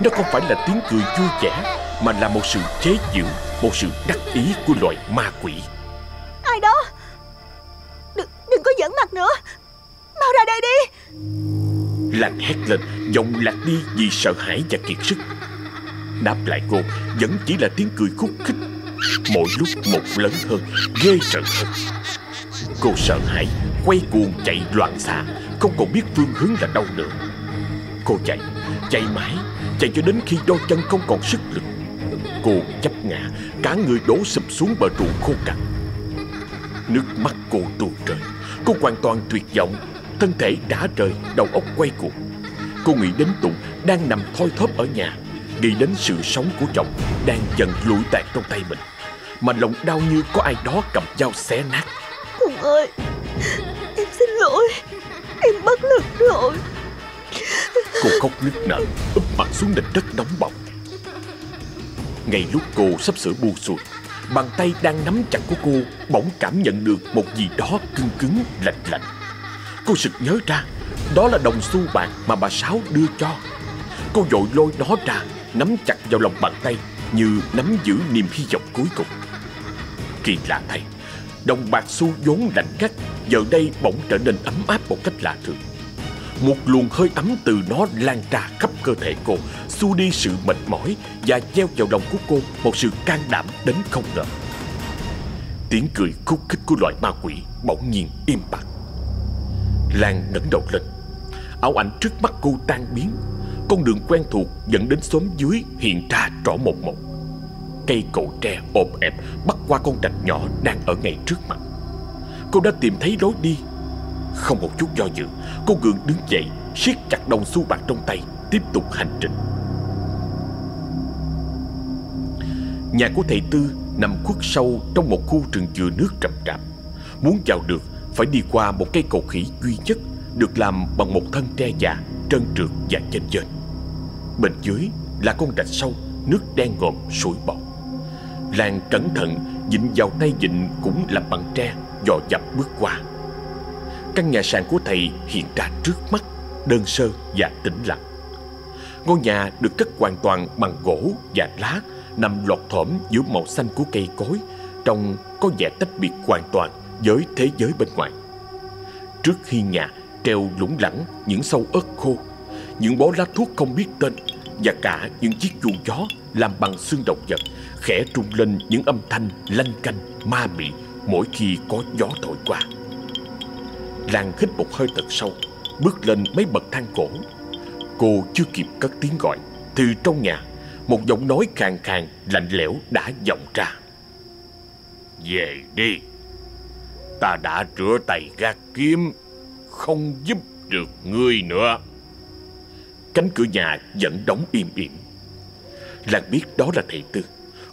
Speaker 1: Nó không phải là tiếng cười vui vẻ Mà là một sự chế giễu Một sự đắc ý của loài ma quỷ.
Speaker 3: Ai đó! Đừng, đừng có giỡn mặt nữa. Mau ra đây đi!
Speaker 1: Lan hét lên, Giọng lạc đi vì sợ hãi và kiệt sức. Đáp lại cô, Vẫn chỉ là tiếng cười khúc khích. Mỗi lúc một lớn hơn, Ghê sợ hơn. Cô sợ hãi, Quay cuồng chạy loạn xạ. Không còn biết phương hướng là đâu nữa. Cô chạy Chạy mãi, Chạy cho đến khi đôi chân không còn sức lực. Cô chấp ngã, Cả người đổ sụp xuống bờ ruộng khô cằn. Nước mắt cô tuôn rơi Cô hoàn toàn tuyệt vọng Thân thể đã rời Đầu óc quay cuồng. Cô nghĩ đến Tùng đang nằm thoi thóp ở nhà Nghĩ đến sự sống của chồng Đang dần lụi tàn trong tay mình. Mà lòng đau như có ai đó cầm dao xé nát.
Speaker 3: Tùng ơi Em xin lỗi Em bất lực rồi.
Speaker 1: Cô khóc nức nở úp mặt xuống nền đất nóng bỏng. Ngay lúc cô sắp sửa buông xuôi Bàn tay đang nắm chặt của cô Bỗng cảm nhận được một gì đó cứng cứng lạnh lạnh Cô sực nhớ ra, Đó là đồng xu bạc mà bà Sáu đưa cho Cô vội lôi nó ra, Nắm chặt vào lòng bàn tay, Như nắm giữ niềm hy vọng cuối cùng Kỳ lạ thay, Đồng bạc xu vốn lạnh ngắt, Giờ đây bỗng trở nên ấm áp một cách lạ thường Một luồng hơi ấm từ nó lan ra khắp cơ thể cô, xua đi sự mệt mỏi và gieo vào lòng của cô một sự can đảm đến không ngờ. Tiếng cười khúc khích của loại ma quỷ bỗng nhiên im bặt. Lan ngẩng đầu lên. Áo ảnh trước mắt cô tan biến. Con đường quen thuộc dẫn đến xóm dưới hiện ra rõ một một. Cây cầu tre ôm ẹp bắt qua con rạch nhỏ đang ở ngay trước mặt. Cô đã tìm thấy lối đi. Không một chút do dự, cô gượng đứng dậy, siết chặt đồng xu bạc trong tay, tiếp tục hành trình. Nhà của thầy Tư nằm khuất sâu trong một khu rừng dừa nước rậm rạp. Muốn vào được phải đi qua một cây cầu khỉ duy nhất được làm bằng một thân tre già, trơn trượt và chênh chênh. Bên dưới là con rạch sâu, nước đen ngòm sủi bọt. làng cẩn thận dịnh vào tay dịnh cũng làm bằng tre, dò dập bước qua. Căn nhà sàn của thầy hiện ra trước mắt, đơn sơ và tĩnh lặng. Ngôi nhà được cất hoàn toàn bằng gỗ và lá nằm lọt thỏm giữa màu xanh của cây cối, trông có vẻ tách biệt hoàn toàn với thế giới bên ngoài. Trước khi nhà treo lủng lẳng những sâu ớt khô, những bó lá thuốc không biết tên và cả những chiếc chuông chó làm bằng xương động vật khẽ rung lên những âm thanh lanh canh ma mị mỗi khi có gió thổi qua. Lan hít một hơi thật sâu, bước lên mấy bậc thang cổ. Cô chưa kịp cất tiếng gọi, thì trong nhà một giọng nói khàn khàn lạnh lẽo đã vọng ra Về đi Ta đã rửa tay gác kiếm Không giúp được ngươi nữa. Cánh cửa nhà vẫn đóng im ỉm. Lan biết đó là thầy Tư.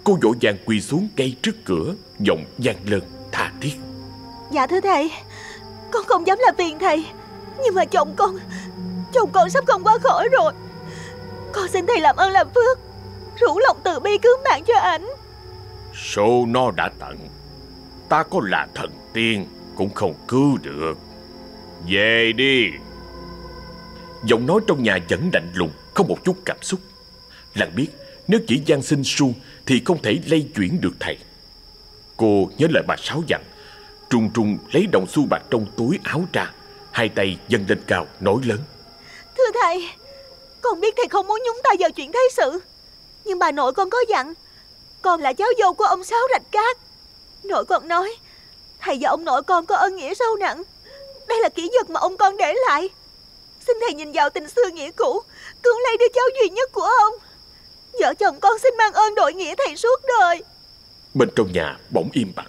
Speaker 1: Cô vội vàng quỳ xuống cây trước cửa Giọng gian lơn tha thiết.
Speaker 3: Dạ thưa thầy Con không dám làm phiền thầy Nhưng mà chồng con Chồng con sắp không qua khỏi rồi. Con xin thầy làm ơn làm phước Rủ lòng từ bi cứu mạng cho ảnh.
Speaker 1: Số nó đã tận Ta có là thần tiên Cũng không cứu được. Về đi. Giọng nói trong nhà vẫn lạnh lùng, Không một chút cảm xúc. Lan biết, nếu chỉ gian sinh suông Thì không thể lay chuyển được thầy. Cô nhớ lời bà Sáu dặn Trung trung lấy đồng xu bạc trong túi áo ra, Hai tay dâng lên cao, nói lớn.
Speaker 3: Thưa thầy, Con biết thầy không muốn nhúng tay vào chuyện thế sự, Nhưng bà nội con có dặn, Con là cháu dâu của ông Sáu Rạch Cát. Nội con nói Thầy và ông nội con có ân nghĩa sâu nặng. Đây là kỷ vật mà ông con để lại. Xin thầy nhìn vào tình xưa nghĩa cũ Cứu lấy đứa cháu duy nhất của ông. Vợ chồng con xin mang ơn đội nghĩa thầy suốt đời.
Speaker 1: Bên trong nhà bỗng im bặt.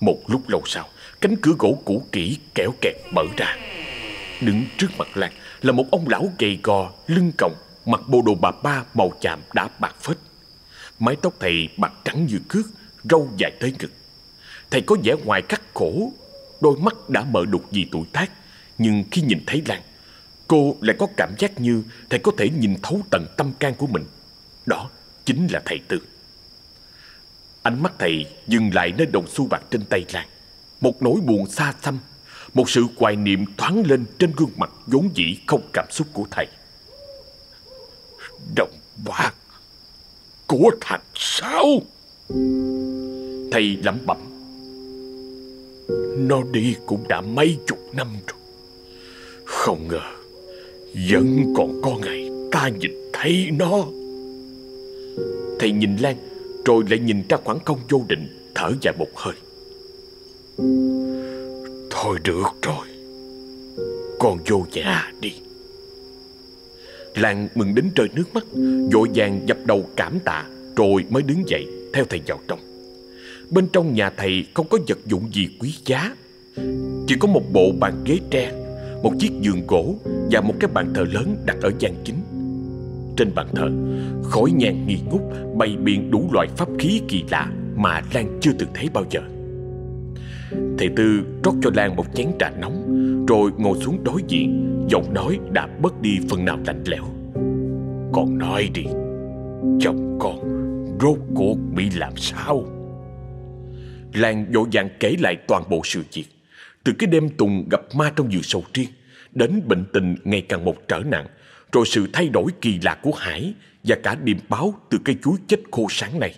Speaker 1: Một lúc lâu sau, Cánh cửa gỗ cũ kỹ kẻo kẹt mở ra. Đứng trước mặt Lan Là một ông lão gầy gò, Lưng còng, Mặc bộ đồ bà ba màu chàm đã bạc phết. Mái tóc thầy bạc trắng như cước, Râu dài tới ngực. Thầy có vẻ ngoài khắc khổ. Đôi mắt đã mở đục vì tuổi tác. Nhưng khi nhìn thấy Lan Cô lại có cảm giác như Thầy có thể nhìn thấu tận tâm can của mình. Đó chính là thầy Tư. Ánh mắt thầy dừng lại nơi đồng xu bạc trên tay Lan Một nỗi buồn xa xăm, Một sự hoài niệm thoáng lên trên gương mặt vốn dĩ không cảm xúc của thầy. Đồng bạc Của thằng sao Thầy lẩm bẩm. Nó đi cũng đã mấy chục năm rồi. Không ngờ, Vẫn còn có ngày ta nhìn thấy nó. Thầy nhìn Lan Rồi lại nhìn ra khoảng không vô định, Thở dài một hơi. Thôi được rồi, Con vô nhà đi. Lan mừng đến rơi nước mắt, Vội vàng dập đầu cảm tạ, Rồi mới đứng dậy, theo thầy vào trong. Bên trong nhà thầy không có vật dụng gì quý giá. Chỉ có một bộ bàn ghế tre, Một chiếc giường gỗ Và một cái bàn thờ lớn đặt ở gian chính. Trên bàn thờ, Khói nhang nghi ngút Bày biện đủ loại pháp khí kỳ lạ Mà Lan chưa từng thấy bao giờ. Thầy Tư rót cho Lan một chén trà nóng, Rồi ngồi xuống đối diện, Giọng nói đã bớt đi phần nào lạnh lẽo. Con nói đi, Chồng con Rốt cuộc bị làm sao? Lan vội vàng kể lại toàn bộ sự việc Từ cái đêm Tùng gặp ma trong vườn sầu riêng Đến bệnh tình ngày càng một trở nặng Rồi sự thay đổi kỳ lạ của Hải Và cả điềm báo từ cây chuối chết khô sáng này.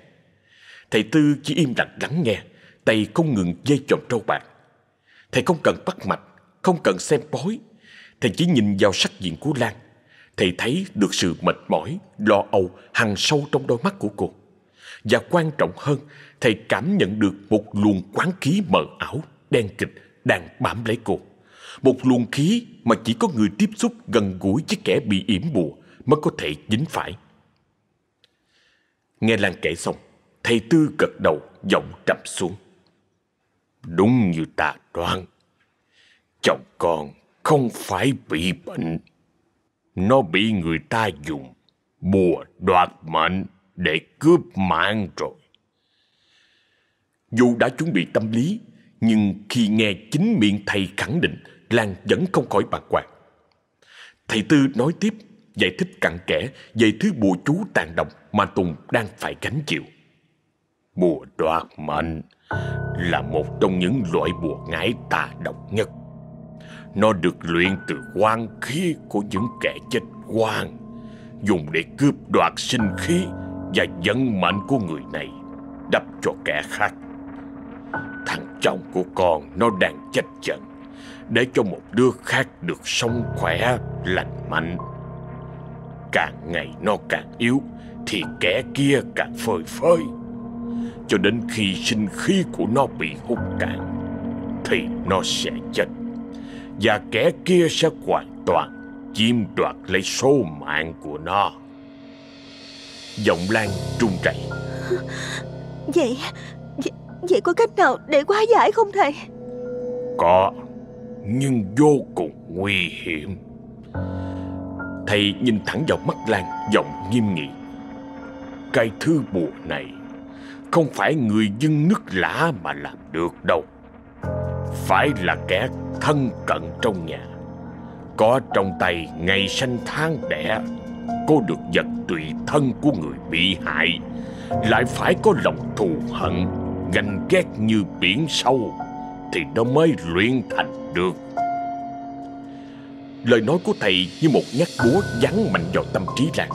Speaker 1: Thầy Tư chỉ im lặng lắng nghe Tay không ngừng dây chòm trâu bạc Thầy không cần bắt mạch Không cần xem bói Thầy chỉ nhìn vào sắc diện của Lan Thầy thấy được sự mệt mỏi, lo âu hằn sâu trong đôi mắt của cô. Và quan trọng hơn, thầy cảm nhận được một luồng quán khí mờ ảo, đen kịch đang bám lấy cô. Một luồng khí mà chỉ có người tiếp xúc gần gũi với kẻ bị yểm bùa mới có thể dính phải. Nghe Lan kể xong, thầy Tư gật đầu, giọng trầm xuống. Đúng như ta đoán, chồng con không phải bị bệnh. Nó bị người ta dùng bùa đoạt mệnh để cướp mạng rồi. Dù đã chuẩn bị tâm lý, nhưng khi nghe chính miệng thầy khẳng định, Lan vẫn không khỏi bàng hoàng. Thầy Tư nói tiếp, giải thích cặn kẽ về thứ bùa chú tàn độc mà Tùng đang phải gánh chịu. Bùa đoạt mệnh là một trong những loại bùa ngải tà độc nhất. Nó được luyện từ quan khí của những kẻ chết quan, dùng để cướp đoạt sinh khí và vận mệnh của người này đập cho kẻ khác. Thằng chồng của con nó đang chết trận để cho một đứa khác được sống khỏe, lành mạnh. Càng ngày nó càng yếu thì kẻ kia càng phơi phới. Cho đến khi sinh khí của nó bị hút cạn thì nó sẽ chết. Và kẻ kia sẽ hoàn toàn chiếm đoạt lấy số mạng của nó. Giọng Lan trung chảy.
Speaker 3: Vậy, vậy Vậy có cách nào để hóa giải không thầy?
Speaker 1: Có Nhưng vô cùng nguy hiểm. Thầy nhìn thẳng vào mắt Lan Giọng nghiêm nghị. Cái thứ bùa này Không phải người dân nước lã mà làm được đâu. Phải là kẻ thân cận trong nhà Có trong tay ngày sanh tháng đẻ có được vật tùy thân của người bị hại Lại phải có lòng thù hận ganh ghét như biển sâu thì nó mới luyện thành được. Lời nói của thầy như một nhát búa giáng mạnh vào tâm trí Lan.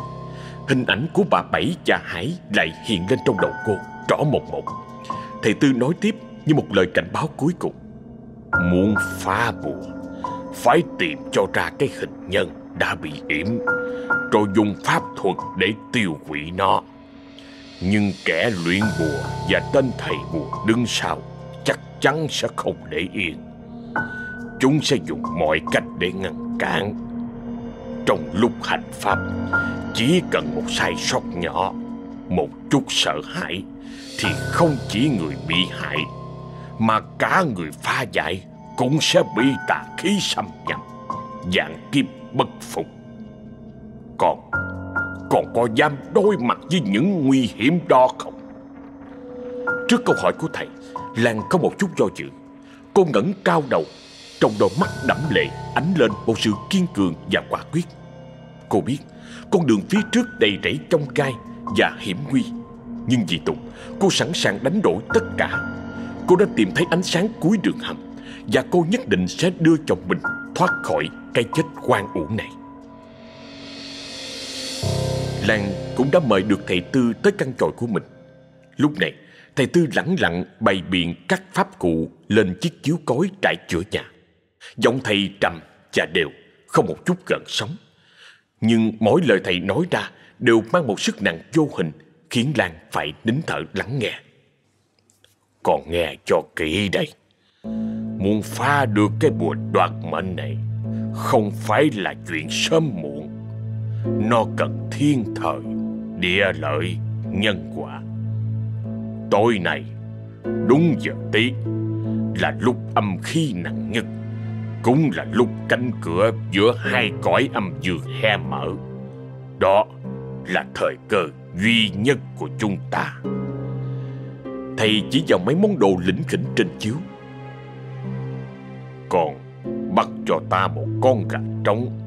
Speaker 1: Hình ảnh của bà Bảy và Hải lại hiện lên trong đầu cô, rõ một một. Thầy Tư nói tiếp như một lời cảnh báo cuối cùng. Muốn phá bùa, phải tìm cho ra cái hình nhân đã bị yểm, rồi dùng pháp thuật để tiêu hủy nó. Nhưng kẻ luyện bùa và tên thầy bùa đứng sau chắc chắn sẽ không để yên. Chúng sẽ dùng mọi cách để ngăn cản. Trong lúc hành pháp, chỉ cần một sai sót nhỏ, một chút sợ hãi, thì không chỉ người bị hại, mà cả người pha giải cũng sẽ bị tà khí xâm nhập, dạng kiếp bất phục. Còn còn có dám đối mặt với những nguy hiểm đó không? Trước câu hỏi của thầy, Lan có một chút do dự. Cô ngẩng cao đầu, trong đôi mắt đẫm lệ ánh lên một sự kiên cường và quả quyết. Cô biết con đường phía trước đầy rẫy trong gai và hiểm nguy. Nhưng vì Tùng, cô sẵn sàng đánh đổi tất cả. Cô đã tìm thấy ánh sáng cuối đường hầm và cô nhất định sẽ đưa chồng mình thoát khỏi cái chết quan uổng này. Lan cũng đã mời được thầy Tư tới căn tròi của mình. Lúc này, thầy Tư lẳng lặng bày biện các pháp cụ lên chiếc chiếu cối trải chữa nhà. Giọng thầy trầm và đều, không một chút gần sóng. Nhưng mỗi lời thầy nói ra đều mang một sức nặng vô hình khiến Lan phải nín thở lắng nghe. Còn nghe cho kỹ đây. Muốn phá được cái bùa đoạt mệnh này không phải là chuyện sớm muộn nó cần thiên thời, địa lợi, nhân quả. Tối nay, đúng giờ tí, là lúc âm khí nặng nhất, cũng là lúc cánh cửa giữa hai cõi âm dương he mở. Đó là thời cơ duy nhất của chúng ta. Thầy chỉ vào mấy món đồ lĩnh khỉnh trên chiếu. Còn bắt cho ta một con gà trống.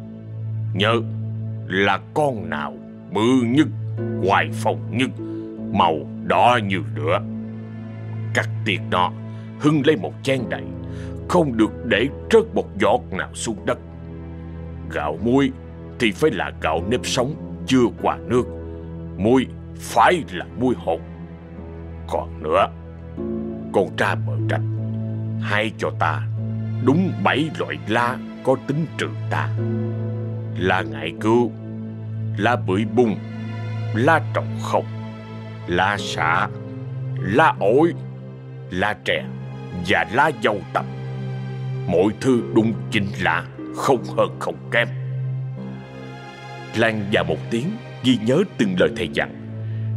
Speaker 1: Nhớ là con nào bự nhất, hoài phong nhất, màu đỏ như lửa. Cắt tiệt nó, hưng lấy một chén đầy, không được để rớt một giọt nào xuống đất. Gạo muối thì phải là gạo nếp sống chưa qua nước. Muối phải là muối hột. Còn nữa, con tra mở trạch, hay cho ta đúng bảy loại lá có tính trừ ta. La ngại cứu lá bưởi bung, lá trồng không, lá xả, lá ổi, lá trè và lá dâu tằm. Mọi thứ đúng chính là không hơn không kém. Lan và một tiếng ghi nhớ từng lời thầy dặn.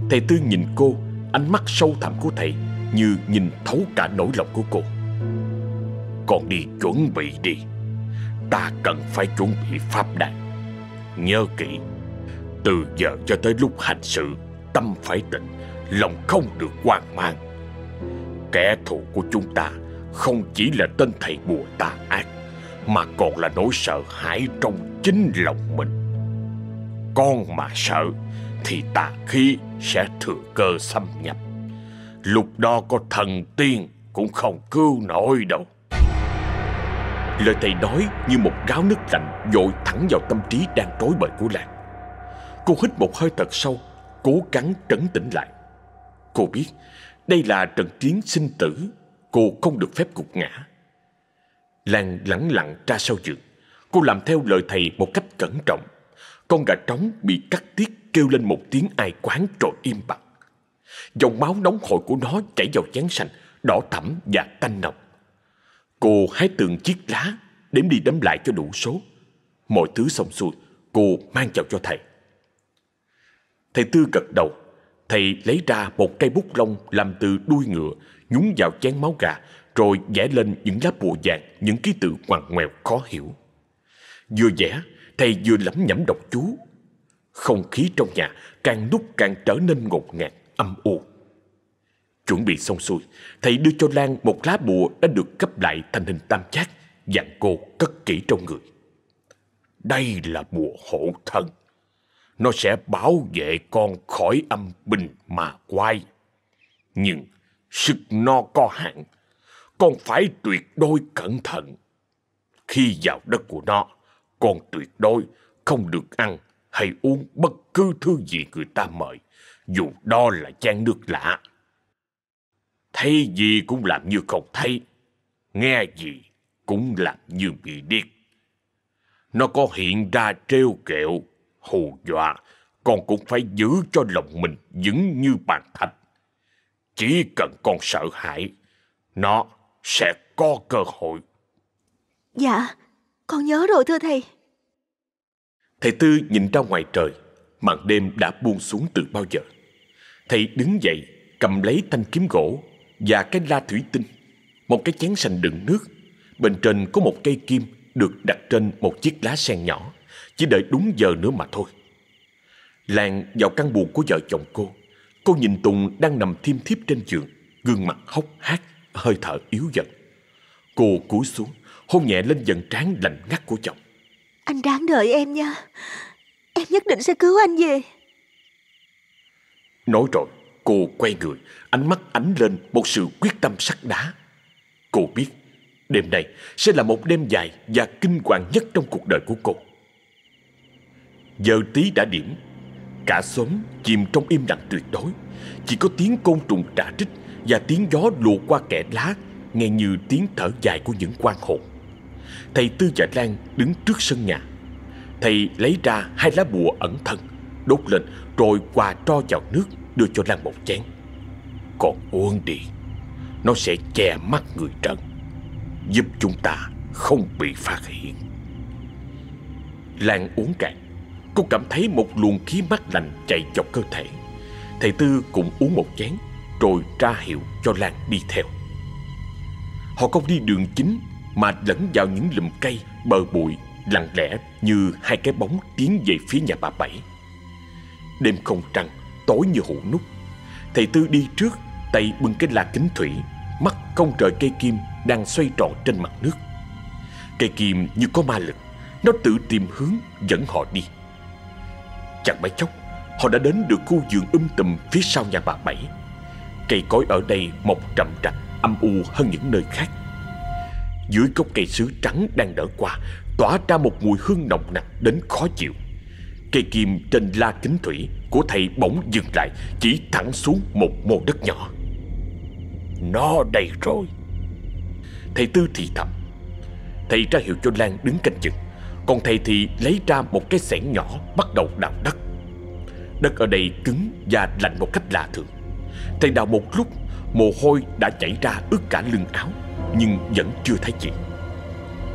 Speaker 1: Thầy Tư nhìn cô, ánh mắt sâu thẳm của thầy như nhìn thấu cả nỗi lòng của cô. Con đi chuẩn bị đi. Ta cần phải chuẩn bị pháp đàn. Nhớ kỹ, từ giờ cho tới lúc hành sự, tâm phải tịnh, lòng không được hoang mang. Kẻ thù của chúng ta không chỉ là tên thầy bùa tà ác, mà còn là nỗi sợ hãi trong chính lòng mình. Con mà sợ thì tà khí sẽ thừa cơ xâm nhập. Lúc đó có thần tiên cũng không cứu nổi đâu. Lời thầy nói như một gáo nước lạnh dội thẳng vào tâm trí đang rối bời của Lan. Cô hít một hơi thật sâu, cố gắng trấn tĩnh lại. Cô biết đây là trận chiến sinh tử, cô không được phép gục ngã. Lan lẳng lặng ra sau giường, cô làm theo lời thầy một cách cẩn trọng. Con gà trống bị cắt tiết kêu lên một tiếng ai quán rồi im bặt. Dòng máu nóng hổi của nó chảy vào chén sành đỏ thẫm và tanh nồng. Cô hái từng chiếc lá, đếm đi đếm lại cho đủ số. Mọi thứ xong xuôi, cô mang chào cho thầy. Thầy Tư gật đầu, thầy lấy ra một cây bút lông làm từ đuôi ngựa, nhúng vào chén máu gà, rồi vẽ lên những lá bùa vàng, những ký tự ngoằn ngoèo khó hiểu. Vừa vẽ, thầy vừa lẩm nhẩm đọc chú. Không khí trong nhà càng lúc càng trở nên ngột ngạt, âm u. Chuẩn bị xong xuôi, thầy đưa cho Lan một lá bùa đã được cấp lại thành hình tam giác, dặn cô cất kỹ trong người. Đây là bùa hộ thân. Nó sẽ bảo vệ con khỏi âm binh mà quay. Nhưng sức no có hạn. Con phải tuyệt đối cẩn thận. Khi vào đất của nó, con tuyệt đối không được ăn hay uống bất cứ thứ gì người ta mời, dù đó là chén nước lạ. Thấy gì cũng làm như không thấy, nghe gì cũng làm như bị điếc. Nó có hiện ra trêu kẹo, hù dọa, con cũng phải giữ cho lòng mình vững như bàn thạch. Chỉ cần con sợ hãi, nó sẽ có cơ hội.
Speaker 3: Dạ, con nhớ rồi thưa thầy.
Speaker 1: Thầy Tư nhìn ra ngoài trời, màn đêm đã buông xuống từ bao giờ. Thầy đứng dậy, cầm lấy thanh kiếm gỗ và cái la thủy tinh, một cái chén sành đựng nước. Bên trên có một cây kim được đặt trên một chiếc lá sen nhỏ, chỉ đợi đúng giờ nữa mà thôi. Lan vào căn buồng của vợ chồng cô. Cô nhìn Tùng đang nằm thiêm thiếp trên giường, gương mặt hốc hác, hơi thở yếu dần. Cô cúi xuống, hôn nhẹ lên dần trán lạnh ngắt của chồng.
Speaker 3: Anh đáng đợi em nha. Em nhất định sẽ cứu anh về.
Speaker 1: Nói rồi, cô quay người, ánh mắt ánh lên một sự quyết tâm sắt đá. Cô biết, đêm nay sẽ là một đêm dài và kinh hoàng nhất trong cuộc đời của cô. Giờ tí đã điểm, cả xóm chìm trong im lặng tuyệt đối. Chỉ có tiếng côn trùng trả trích và tiếng gió lùa qua kẽ lá, nghe như tiếng thở dài của những quan hồn. Thầy Tư và Lan đứng trước sân nhà. Thầy lấy ra hai lá bùa ẩn thân, đốt lên rồi quà tro vào nước đưa cho Lan một chén. Còn uống đi, nó sẽ che mắt người trần, giúp chúng ta không bị phát hiện. Lan uống cạn, cô cảm thấy một luồng khí mát lạnh chạy dọc cơ thể. Thầy Tư cũng uống một chén, rồi ra hiệu cho Lan đi theo. Họ không đi đường chính mà lẫn vào những lùm cây, bờ bụi, lặng lẽ như hai cái bóng tiến về phía nhà bà Bảy. Đêm không trăng, tối như hũ nút. Thầy Tư đi trước, tay bưng cái la kính thủy, mắt không trời cây kim đang xoay tròn trên mặt nước. Cây kim như có ma lực, nó tự tìm hướng dẫn họ đi. Chẳng mấy chốc, họ đã đến được khu vườn um tùm phía sau nhà bà Bảy. Cây cối ở đây mọc rậm rạp, âm u hơn những nơi khác. Dưới gốc cây sứ trắng đang nở qua Tỏa ra một mùi hương nồng nặc đến khó chịu Cây kim trên la kính thủy của thầy bỗng dừng lại, Chỉ thẳng xuống một mô đất nhỏ. Nó đây rồi Thầy Tư thì thầm. Thầy ra hiệu cho Lan đứng canh chừng. Còn thầy thì lấy ra một cái xẻng nhỏ Bắt đầu đào đất. Đất ở đây cứng và lạnh một cách lạ thường. Thầy đào một lúc, Mồ hôi đã chảy ra ướt cả lưng áo, Nhưng vẫn chưa thấy gì.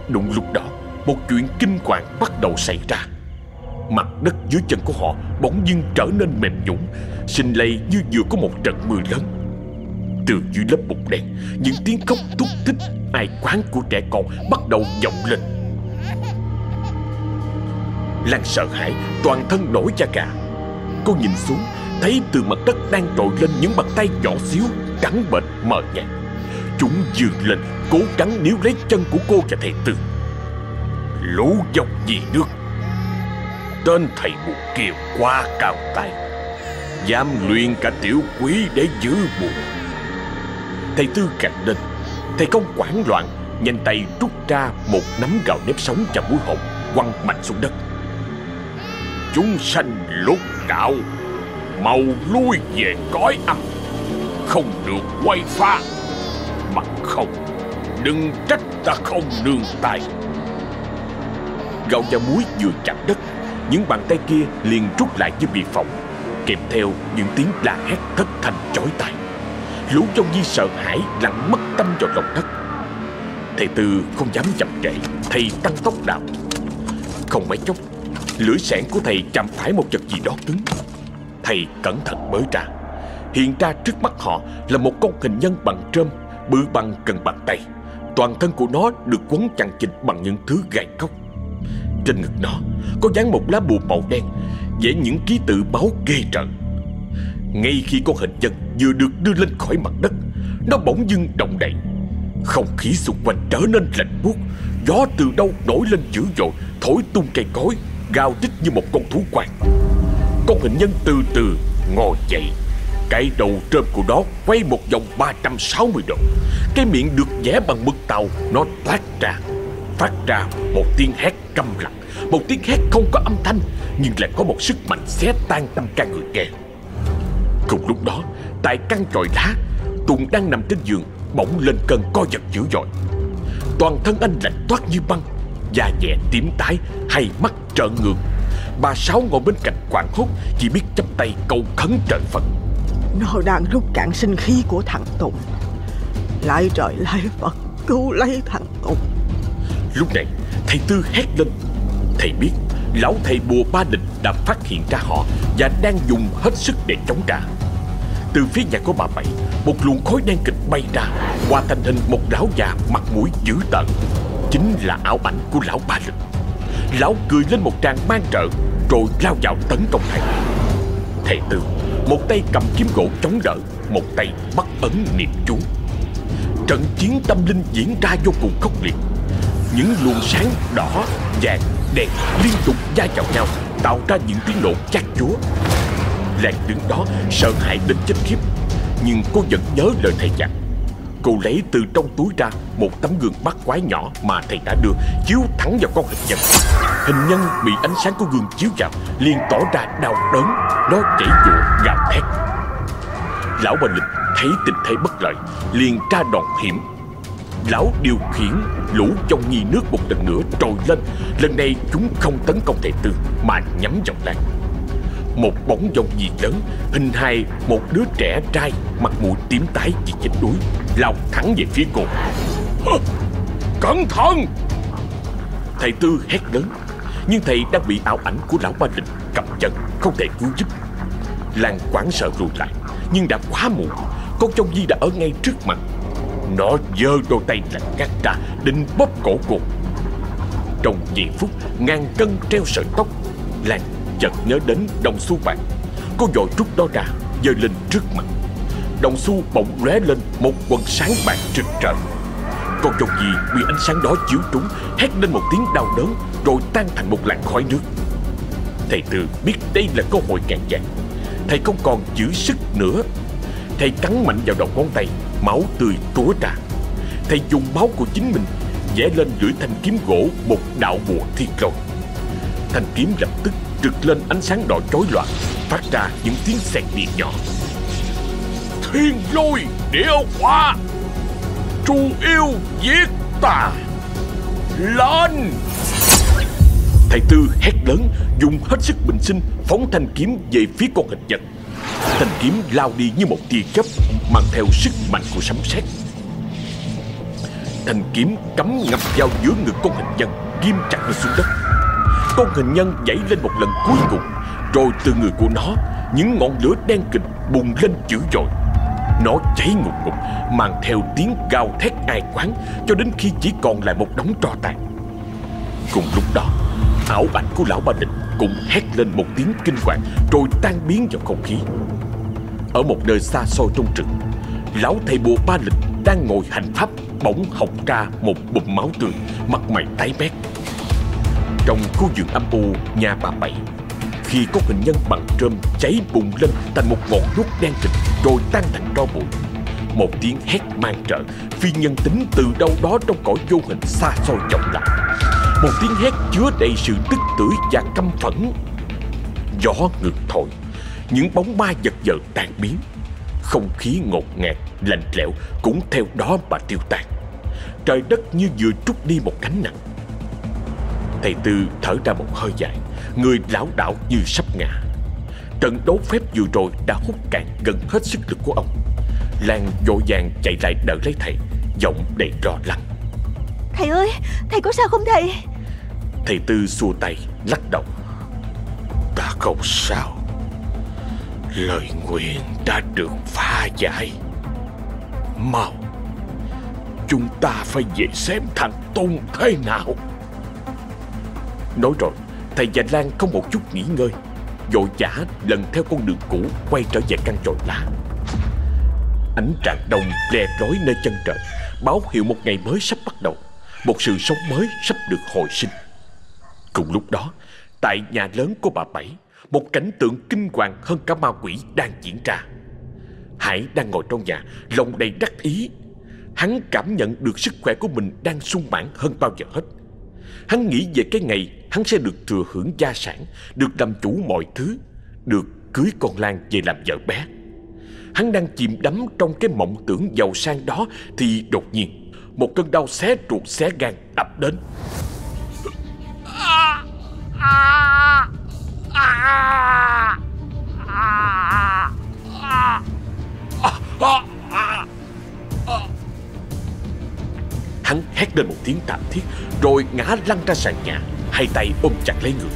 Speaker 1: Đúng lúc đó, Một chuyện kinh hoàng bắt đầu xảy ra. Mặt đất dưới chân của họ bỗng dưng trở nên mềm nhũn, Sinh lây như vừa có một trận mưa lớn. Từ dưới lớp bụi đen, Những tiếng khóc thúc thích Ai quán của trẻ con bắt đầu vọng lên. Lan sợ hãi, Toàn thân nổi da gà. Cô nhìn xuống, Thấy từ mặt đất đang trồi lên những bàn tay nhỏ xíu Trắng bệnh mờ nhạt. Chúng dường lên, Cố gắng níu lấy chân của cô và thầy Tư. Lũ dọc gì nước. Tên thầy buộc kia quá cao tay, Dám luyện cả tiểu quý để giữ buồn. Thầy Tư cạnh lên Thầy không quản loạn, Nhanh tay rút ra một nắm gạo nếp sống và muối hộp Quăng mạnh xuống đất. Chúng sanh lúc đạo, Mau lui về cõi âm. Không được quay pha Mà không, Đừng trách ta không nương tay. Gạo và muối vừa chạm đất những bàn tay kia liền rút lại như bị phỏng, Kèm theo những tiếng la hét thất thanh chói tai. Lũ trong di sợ hãi lặn mất tâm vào lòng đất. Thầy Tư không dám chậm trễ, Thầy tăng tốc đạp. Không mấy chốc, Lưỡi sẻn của thầy chạm phải một vật gì đó cứng. Thầy cẩn thận mới ra. Hiện ra trước mắt họ là một con hình nhân bằng trơm, Bự bằng cần bàn tay. Toàn thân của nó được quấn chằng chịt bằng những thứ gai góc. Trên ngực nó, có dán một lá bùa màu đen Vẽ những ký tự báo ghê rợn. Ngay khi con hình nhân vừa được đưa lên khỏi mặt đất, Nó bỗng dưng động đậy. Không khí xung quanh trở nên lạnh buốt, Gió từ đâu nổi lên dữ dội, Thổi tung cây cối, Gào rít như một con thú quang. Con hình nhân từ từ ngồi dậy, Cái đầu trơm của nó quay một vòng 360 độ. Cái miệng được vẽ bằng mực tàu, Nó toát ra. Phát ra một tiếng hét căm lặng. Một tiếng hét không có âm thanh, Nhưng lại có một sức mạnh xé tan tâm can người nghe Cùng lúc đó, Tại căn tròi lá Tùng đang nằm trên giường, Bỗng lên cơn co giật dữ dội. Toàn thân anh lạnh toát như băng, Da nhẹ tím tái Hay mắt trợn ngược. Bà Sáu ngồi bên cạnh quảng hốt, Chỉ biết chắp tay cầu khấn trời Phật.
Speaker 2: Nó đang rút cạn sinh khí của thằng Tùng. Lại trời lại Phật, Cứu lấy thằng Tùng.
Speaker 1: Lúc này, thầy Tư hét lên. Thầy biết, lão thầy bùa ba địch đã phát hiện ra họ Và đang dùng hết sức để chống trả. Từ phía nhà của bà Bảy, Một luồng khói đen kịch bay ra qua thành hình một lão già mặt mũi dữ tợn. Chính là ảo ảnh của lão ba lực Lão cười lên một tràng mang trợ, Rồi lao vào tấn công thầy. Thầy Tư, Một tay cầm kiếm gỗ chống đỡ, Một tay bắt ấn niệm chú. Trận chiến tâm linh diễn ra vô cùng khốc liệt những luồng sáng đỏ, vàng, đen liên tục va vào nhau Tạo ra những tiếng nổ chát chúa. Lan đứng đó sợ hãi đến chết khiếp Nhưng cô vẫn nhớ lời thầy dặn Cô lấy từ trong túi ra một tấm gương bắt quái nhỏ mà thầy đã đưa Chiếu thẳng vào con hình nhân. Hình nhân bị ánh sáng của gương chiếu vào liền tỏ ra đau đớn Nó chảy giụa gào thét. Lão Bà Lịch thấy tình thế bất lợi liền tra đòn hiểm. Lão điều khiển lũ trong nhi nước một lần nữa trồi lên. Lần này chúng không tấn công thầy Tư Mà nhắm vào Lan Một bóng dòng gì lớn, Hình hài một đứa trẻ trai, Mặt mũi tím tái vì chết đuối, Lao thẳng về phía cô. Cẩn thận! Thầy Tư hét lớn, Nhưng thầy đang bị ảo ảnh của lão ba lịch Cầm chân không thể cứu giúp. Lan quảng sợ lùi lại, Nhưng đã quá muộn, Con trong di đã ở ngay trước mặt nó giơ đôi tay lạnh ngắt ra, Định bóp cổ cô. Trong vài phút ngàn cân treo sợi tóc Lan chợt nhớ đến đồng xu bạc Cô vội rút đó ra, giơ lên trước mặt. Đồng xu bỗng lóe lên Một quần sáng bạc trực rỡ. Con dòng gì bị ánh sáng đó chiếu trúng, Hét lên một tiếng đau đớn, Rồi tan thành một làn khói nước. Thầy Tư biết đây là cơ hội ngàn vàng. Thầy không còn giữ sức nữa. Thầy cắn mạnh vào đầu ngón tay Máu tươi túa ra. Thầy dùng máu của chính mình vẽ lên lưỡi thanh kiếm gỗ một đạo bùa thiên lôi Thanh kiếm lập tức trực lên ánh sáng đỏ chói loạn Phát ra những tiếng xẹt điện nhỏ. Thiên lôi địa hỏa Tru yêu giết tà! Lên! Thầy Tư hét lớn, Dùng hết sức bình sinh, Phóng thanh kiếm về phía con hình vật. Thanh kiếm lao đi như một tia chớp, Mang theo sức mạnh của sấm sét. Thanh kiếm cắm ngập vào giữa ngực con hình nhân, Ghim chặt nó xuống đất. Con hình nhân nhảy lên một lần cuối cùng, Rồi từ người của nó, Những ngọn lửa đen kịch bùng lên dữ dội. Nó cháy ngục ngục, Mang theo tiếng gào thét ai quán, Cho đến khi chỉ còn lại một đống tro tàn. Cùng lúc đó, Ảo ảnh của lão Ba Định cũng hét lên một tiếng kinh hoàng, Rồi tan biến vào không khí. Ở một nơi xa xôi trong rừng. Lão thầy bùa Ba Lịch đang ngồi hành pháp, Bỗng học ra một bụng máu tươi, Mặt mày tái mét. Trong khu vườn âm u nhà bà Bảy, Khi có hình nhân bằng trơm cháy bùng lên Thành một ngọn đuốc đen kịch Rồi tan thành tro bụi. Một tiếng hét mang trợ, Phi nhân tính từ đâu đó trong cõi vô hình xa xôi vọng lại một tiếng hét chứa đầy sự tức tưởi và căm phẫn. Gió ngược thổi những bóng ma giật giật tan biến. Không khí ngột ngạt, lạnh lẽo Cũng theo đó mà tiêu tan. Trời đất như vừa trút đi một cánh nặng. Thầy Tư thở ra một hơi dài Người lão đảo như sắp ngã. Trận đấu phép vừa rồi đã hút cạn gần hết sức lực của ông. Lan vội vàng chạy lại đỡ lấy thầy Giọng đầy lo lắng.
Speaker 3: Thầy ơi, thầy có sao không thầy?
Speaker 1: Thầy Tư xua tay lắc đầu. Ta không sao Lời nguyện đã được phá giải. Mau Chúng ta phải về xem thằng Tôn thế nào. Nói rồi Thầy và Lan không một chút nghỉ ngơi Vội vã lần theo con đường cũ Quay trở về căn tròi lá. Ánh trạng đông le rối nơi chân trời Báo hiệu một ngày mới sắp bắt đầu Một sự sống mới sắp được hồi sinh. Cùng lúc đó, tại nhà lớn của bà Bảy, một cảnh tượng kinh hoàng hơn cả ma quỷ đang diễn ra. Hải đang ngồi trong nhà, lòng đầy đắc ý. Hắn cảm nhận được sức khỏe của mình đang sung mãn hơn bao giờ hết. Hắn nghĩ về cái ngày hắn sẽ được thừa hưởng gia sản, được làm chủ mọi thứ, được cưới con Lan về làm vợ bé. Hắn đang chìm đắm trong cái mộng tưởng giàu sang đó thì đột nhiên một cơn đau xé ruột xé gan ập đến. À, à. Hắn hét lên một tiếng thảm thiết, Rồi ngã lăn ra sàn nhà, Hai tay ôm chặt lấy người.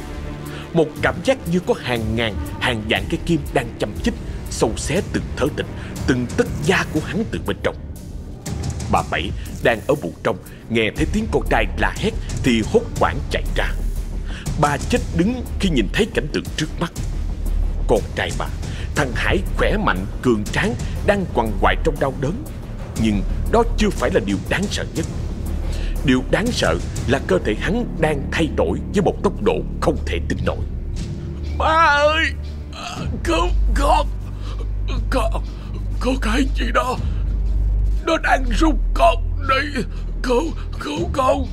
Speaker 1: Một cảm giác như có hàng ngàn, Hàng vạn cái kim đang chăm chích, Sâu xé từng thớ tình Từng tất da của hắn từ bên trong. Bà Bảy đang ở buồng trong, Nghe thấy tiếng con trai la hét Thì hốt quảng chạy ra. Bà chết đứng khi nhìn thấy cảnh tượng trước mắt. Con trai bà Thằng Hải khỏe mạnh, cường tráng Đang quằn quại trong đau đớn. Nhưng đó chưa phải là điều đáng sợ nhất. Điều đáng sợ là cơ thể hắn đang thay đổi với một tốc độ không thể tin nổi.
Speaker 4: Ba ơi! Cứu con! Con Có cái gì đó Nó đang rút con đi. Cứu Cứu con!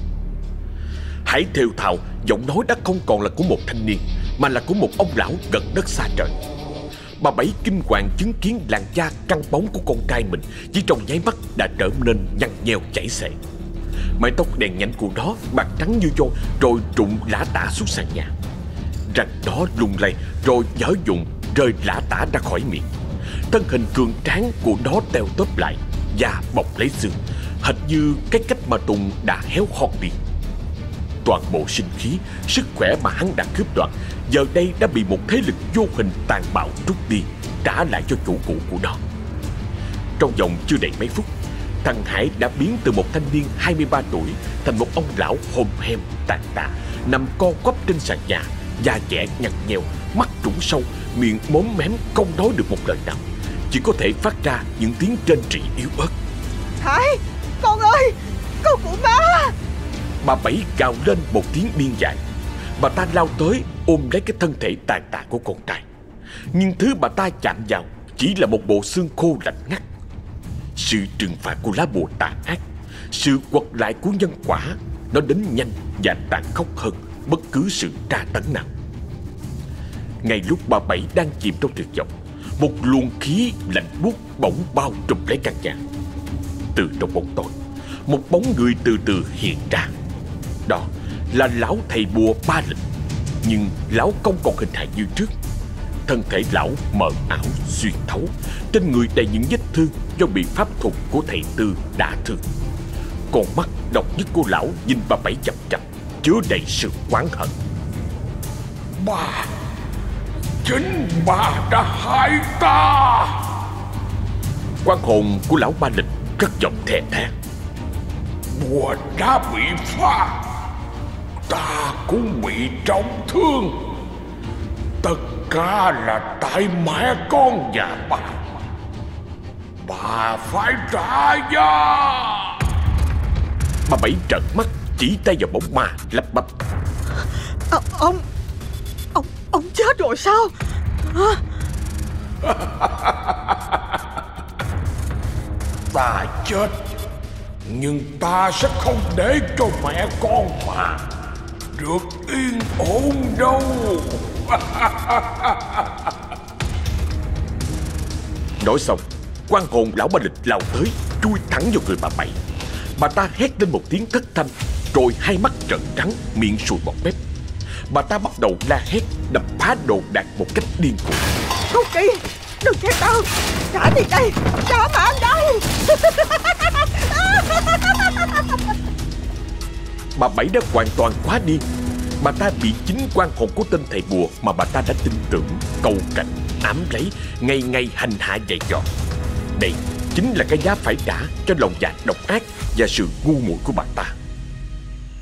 Speaker 1: Hải theo thào Giọng nói đã không còn là của một thanh niên, Mà là của một ông lão gần đất xa trời. Bà Bảy kinh hoàng chứng kiến làn da căng bóng của con trai mình Chỉ trong nháy mắt đã trở nên nhăn nheo chảy xệ. Mái tóc đèn nhánh của nó bạc trắng như vôi Rồi trụng lã tả xuống sàn nhà. Răng đó lung lay Rồi dở dụng rơi lã tả ra khỏi miệng. Thân hình cường tráng của nó teo tóp lại, Da bọc lấy xương, Hệt như cái cách mà Tùng đã héo hon đi toàn bộ sinh khí, sức khỏe mà hắn đã cướp đoạt, giờ đây đã bị một thế lực vô hình tàn bạo rút đi, trả lại cho chủ cũ của nó. Trong vòng chưa đầy mấy phút, thằng Hải đã biến từ một thanh niên 23 tuổi thành một ông lão hồn hem tàn tạ, nằm co quắp trên sàn nhà, da trẻ nhăn nheo, mắt trũng sâu, miệng móm mém không nói được một lời nào, chỉ có thể phát ra những tiếng trên trị yếu ớt.
Speaker 2: Hải, con ơi, con của má.
Speaker 1: Bà Bảy gào lên một tiếng điên dại. Bà ta lao tới ôm lấy cái thân thể tàn tạ của con trai. Nhưng thứ bà ta chạm vào Chỉ là một bộ xương khô lạnh ngắt. Sự trừng phạt của lá bùa tà ác, Sự quật lại của nhân quả, Nó đến nhanh và tàn khốc hơn Bất cứ sự tra tấn nào. Ngay lúc bà Bảy đang chìm trong tuyệt vọng, Một luồng khí lạnh buốt bỗng bao trùm lấy căn nhà. Từ trong bóng tối, Một bóng người từ từ hiện ra đó là lão thầy bùa ba lịch. Nhưng lão không còn hình hài như trước. Thân thể lão mờ ảo xuyên thấu Trên người đầy những vết thương Do bị pháp thuật của thầy Tư đã thương. Con mắt độc nhất của lão Nhìn bà Bảy chậm chậm Chứa đầy sự oán hận.
Speaker 5: Bà Chính bà đã hại ta.
Speaker 1: Quan hồn của lão ba lịch Rất giọng thè thé
Speaker 5: Bùa đã bị phá Ta cũng bị trọng thương. Tất cả là tại mẹ con nhà bà. Bà phải trả giá.
Speaker 1: Bà Bảy trợn mắt Chỉ tay vào bóng ma lắp bắp.
Speaker 2: À, Ông Ông Ông chết rồi sao? Hả?
Speaker 5: ta chết Nhưng ta sẽ không để cho mẹ con bà Được yên ổn đâu.
Speaker 1: Nói xong quan hồn lão ba lịch lao tới Chui thẳng vào người bà Bảy. Bà ta hét lên một tiếng thất thanh Rồi hai mắt trợn trắng Miệng sùi bọt mép Bà ta bắt đầu la hét Đập phá đồ đạc một cách điên cuồng.
Speaker 2: Cút đi Đừng theo tao. Trả tiền đây Trả mạng đây
Speaker 1: Bà Bảy đã hoàn toàn quá điên Bà ta bị chính quan hồn của tên thầy bùa Mà bà ta đã tin tưởng, Cầu cạnh ám lấy, Ngày ngày hành hạ dạy dò. Đây chính là cái giá phải trả Cho lòng dạ độc ác Và sự ngu muội của bà ta.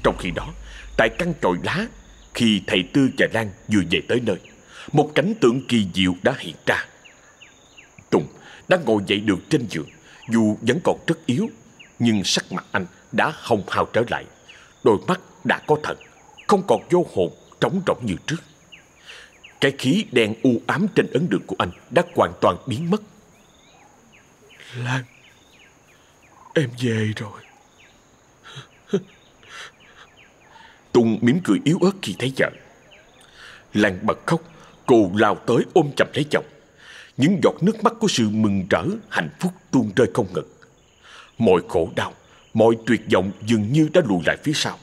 Speaker 1: Trong khi đó, Tại căn tròi lá, Khi thầy Tư và Lan vừa về tới nơi, Một cảnh tượng kỳ diệu đã hiện ra. Tùng đang ngồi dậy được trên giường, Dù vẫn còn rất yếu, Nhưng sắc mặt anh đã hồng hào trở lại. Đôi mắt đã có thật Không còn vô hồn trống rỗng như trước. Cái khí đen u ám trên ấn đường của anh Đã hoàn toàn biến mất.
Speaker 4: Lan Em về rồi.
Speaker 1: Tùng mỉm cười yếu ớt khi thấy vợ. Lan bật khóc Cô lao tới ôm chầm lấy chồng. Những giọt nước mắt của sự mừng rỡ Hạnh phúc tuôn rơi không ngừng. Mọi khổ đau Mọi tuyệt vọng dường như đã lùi lại phía sau.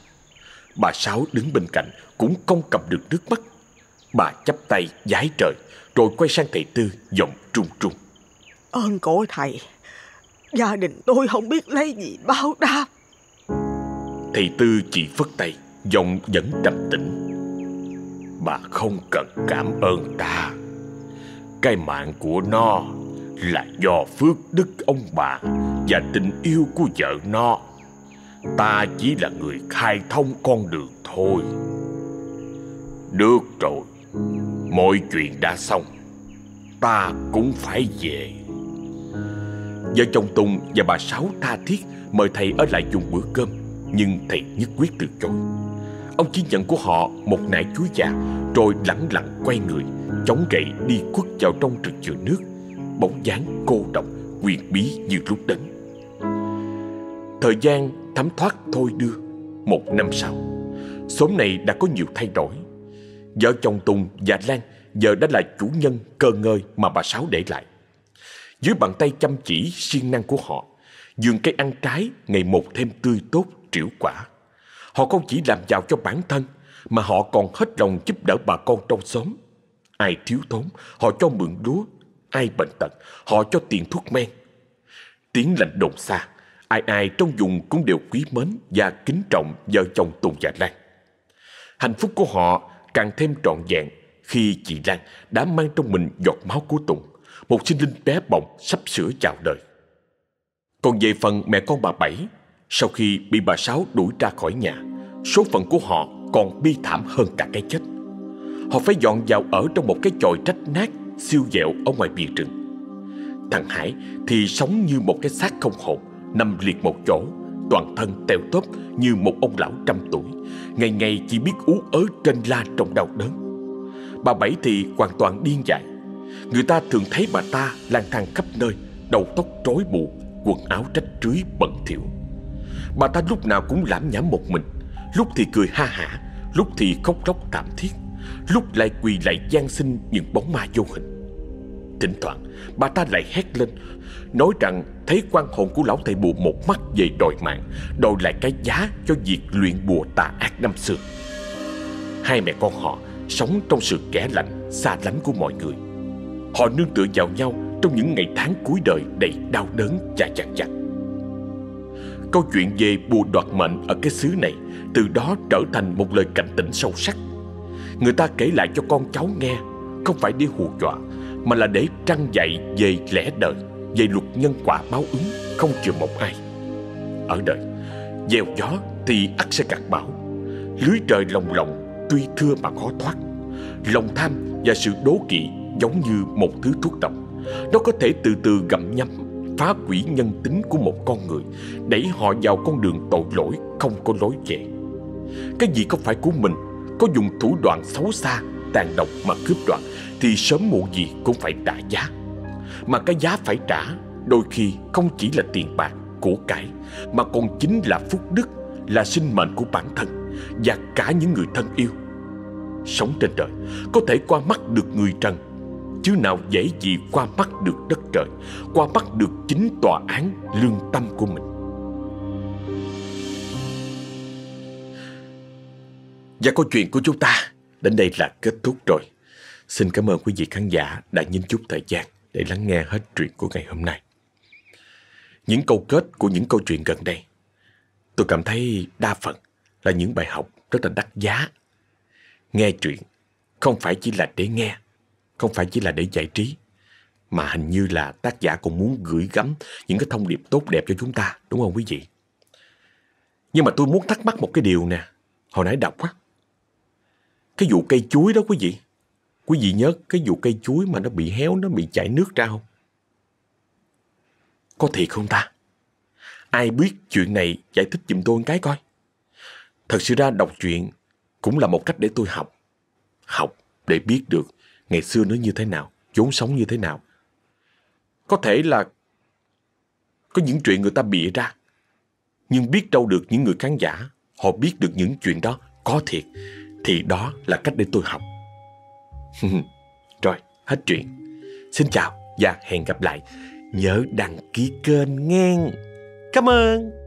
Speaker 1: Bà Sáu đứng bên cạnh Cũng không cầm được nước mắt. Bà chắp tay giái trời Rồi quay sang thầy Tư giọng trung trung
Speaker 2: Ơn của thầy Gia đình tôi không biết lấy gì báo đáp.
Speaker 1: Thầy Tư chỉ phất tay Giọng vẫn trầm tĩnh. Bà không cần cảm ơn ta. Cái mạng của nó là do phước đức ông bà Và tình yêu của vợ nó. Ta chỉ là người khai thông con đường thôi. Được rồi, Mọi chuyện đã xong. Ta cũng phải về. Vợ chồng Tùng và bà Sáu tha thiết Mời thầy ở lại dùng bữa cơm, Nhưng thầy nhất quyết từ chối. Ông chỉ nhận của họ một nải chuối già, Rồi lẳng lặng quay người, Chống gậy đi quất vào trong rừng dừa nước. Bóng dáng cô độc, Quyền bí như lúc đến. Thời gian thấm thoát thôi đưa, Một năm sau, Xóm này đã có nhiều thay đổi. Vợ chồng Tùng và Lan Giờ đã là chủ nhân cơ ngơi Mà bà Sáu để lại. Dưới bàn tay chăm chỉ siêng năng của họ, vườn cây ăn trái ngày một thêm tươi tốt triệu quả. Họ không chỉ làm giàu cho bản thân, Mà họ còn hết lòng giúp đỡ bà con trong xóm. Ai thiếu thốn, Họ cho mượn lúa Ai bệnh tật, Họ cho tiền thuốc men. Tiếng lạnh đồn xa, Ai ai trong vùng cũng đều quý mến Và kính trọng vợ chồng Tùng và Lan. Hạnh phúc của họ càng thêm trọn vẹn Khi chị Lan đã mang trong mình giọt máu của Tùng, Một sinh linh bé bỏng sắp sửa chào đời. Còn về phần mẹ con bà Bảy, Sau khi bị bà Sáu đuổi ra khỏi nhà, Số phận của họ còn bi thảm hơn cả cái chết. Họ phải dọn vào ở trong một cái chòi rách nát Siêu dẹo ở ngoài bìa rừng. Thằng Hải thì sống như một cái xác không hồn, Nằm liệt một chỗ, Toàn thân teo tóp như một ông lão trăm tuổi, Ngày ngày chỉ biết ú ớ trên la trong đau đớn. Bà Bảy thì hoàn toàn điên dại. Người ta thường thấy bà ta lang thang khắp nơi, Đầu tóc rối bù Quần áo rách rưới bẩn thỉu. Bà ta lúc nào cũng lãm nhảm một mình, Lúc thì cười ha hả, Lúc thì khóc lóc thảm thiết. Lúc lại quỳ lại gian sinh những bóng ma vô hình Thỉnh thoảng bà ta lại hét lên Nói rằng thấy quan hồn của lão thầy bùa một mắt về đòi mạng Đòi lại cái giá cho việc luyện bùa tà ác năm xưa Hai mẹ con họ sống trong sự kẻ lạnh, xa lánh của mọi người. Họ nương tựa vào nhau trong những ngày tháng cuối đời đầy đau đớn và chặt chặt. Câu chuyện về bùa đoạt mệnh ở cái xứ này từ đó trở thành một lời cảnh tỉnh sâu sắc. Người ta kể lại cho con cháu nghe, không phải để hù dọa, mà là để trăng dạy về lẽ đời, về luật nhân quả báo ứng, không chừa một ai. Ở đời, gieo gió thì ắt sẽ gặt bão. Lưới trời lồng lộng, tuy thưa mà khó thoát. Lòng tham và sự đố kỵ giống như một thứ thuốc độc. Nó có thể từ từ gặm nhấm, phá hủy nhân tính của một con người, đẩy họ vào con đường tội lỗi không có lối về. Cái gì không phải của mình, có dùng thủ đoạn xấu xa, tàn độc mà cướp đoạt, thì sớm muộn gì cũng phải trả giá. Mà cái giá phải trả đôi khi không chỉ là tiền bạc, của cải, mà còn chính là phúc đức, là sinh mệnh của bản thân và cả những người thân yêu. Sống trên đời có thể qua mắt được người trần, chứ nào dễ gì qua mắt được đất trời, qua mắt được chính tòa án lương tâm của mình. Và câu chuyện của chúng ta đến đây là kết thúc rồi. Xin cảm ơn quý vị khán giả đã nhìn chút thời gian để lắng nghe hết chuyện của ngày hôm nay. Những câu kết của những câu chuyện gần đây, tôi cảm thấy đa phần là những bài học rất là đắt giá. Nghe chuyện không phải chỉ là để nghe, không phải chỉ là để giải trí, mà hình như là tác giả cũng muốn gửi gắm những cái thông điệp tốt đẹp cho chúng ta, đúng không quý vị? Nhưng mà tôi muốn thắc mắc một cái điều nè, hồi nãy đọc á. Cái vụ cây chuối đó quý vị, quý vị nhớ cái vụ cây chuối mà nó bị héo, nó bị chảy nước ra không? Có thiệt không ta? Ai biết chuyện này giải thích giùm tôi một cái coi. Thật sự ra đọc truyện cũng là một cách để tôi học. Học để biết được ngày xưa nó như thế nào, chốn sống như thế nào. Có thể là có những chuyện người ta bịa ra, nhưng biết đâu được những người khán giả, họ biết được những chuyện đó có thiệt, thì đó là cách để tôi học. Rồi, hết chuyện. Xin chào và hẹn gặp lại. Nhớ đăng ký kênh nghe. Cảm ơn.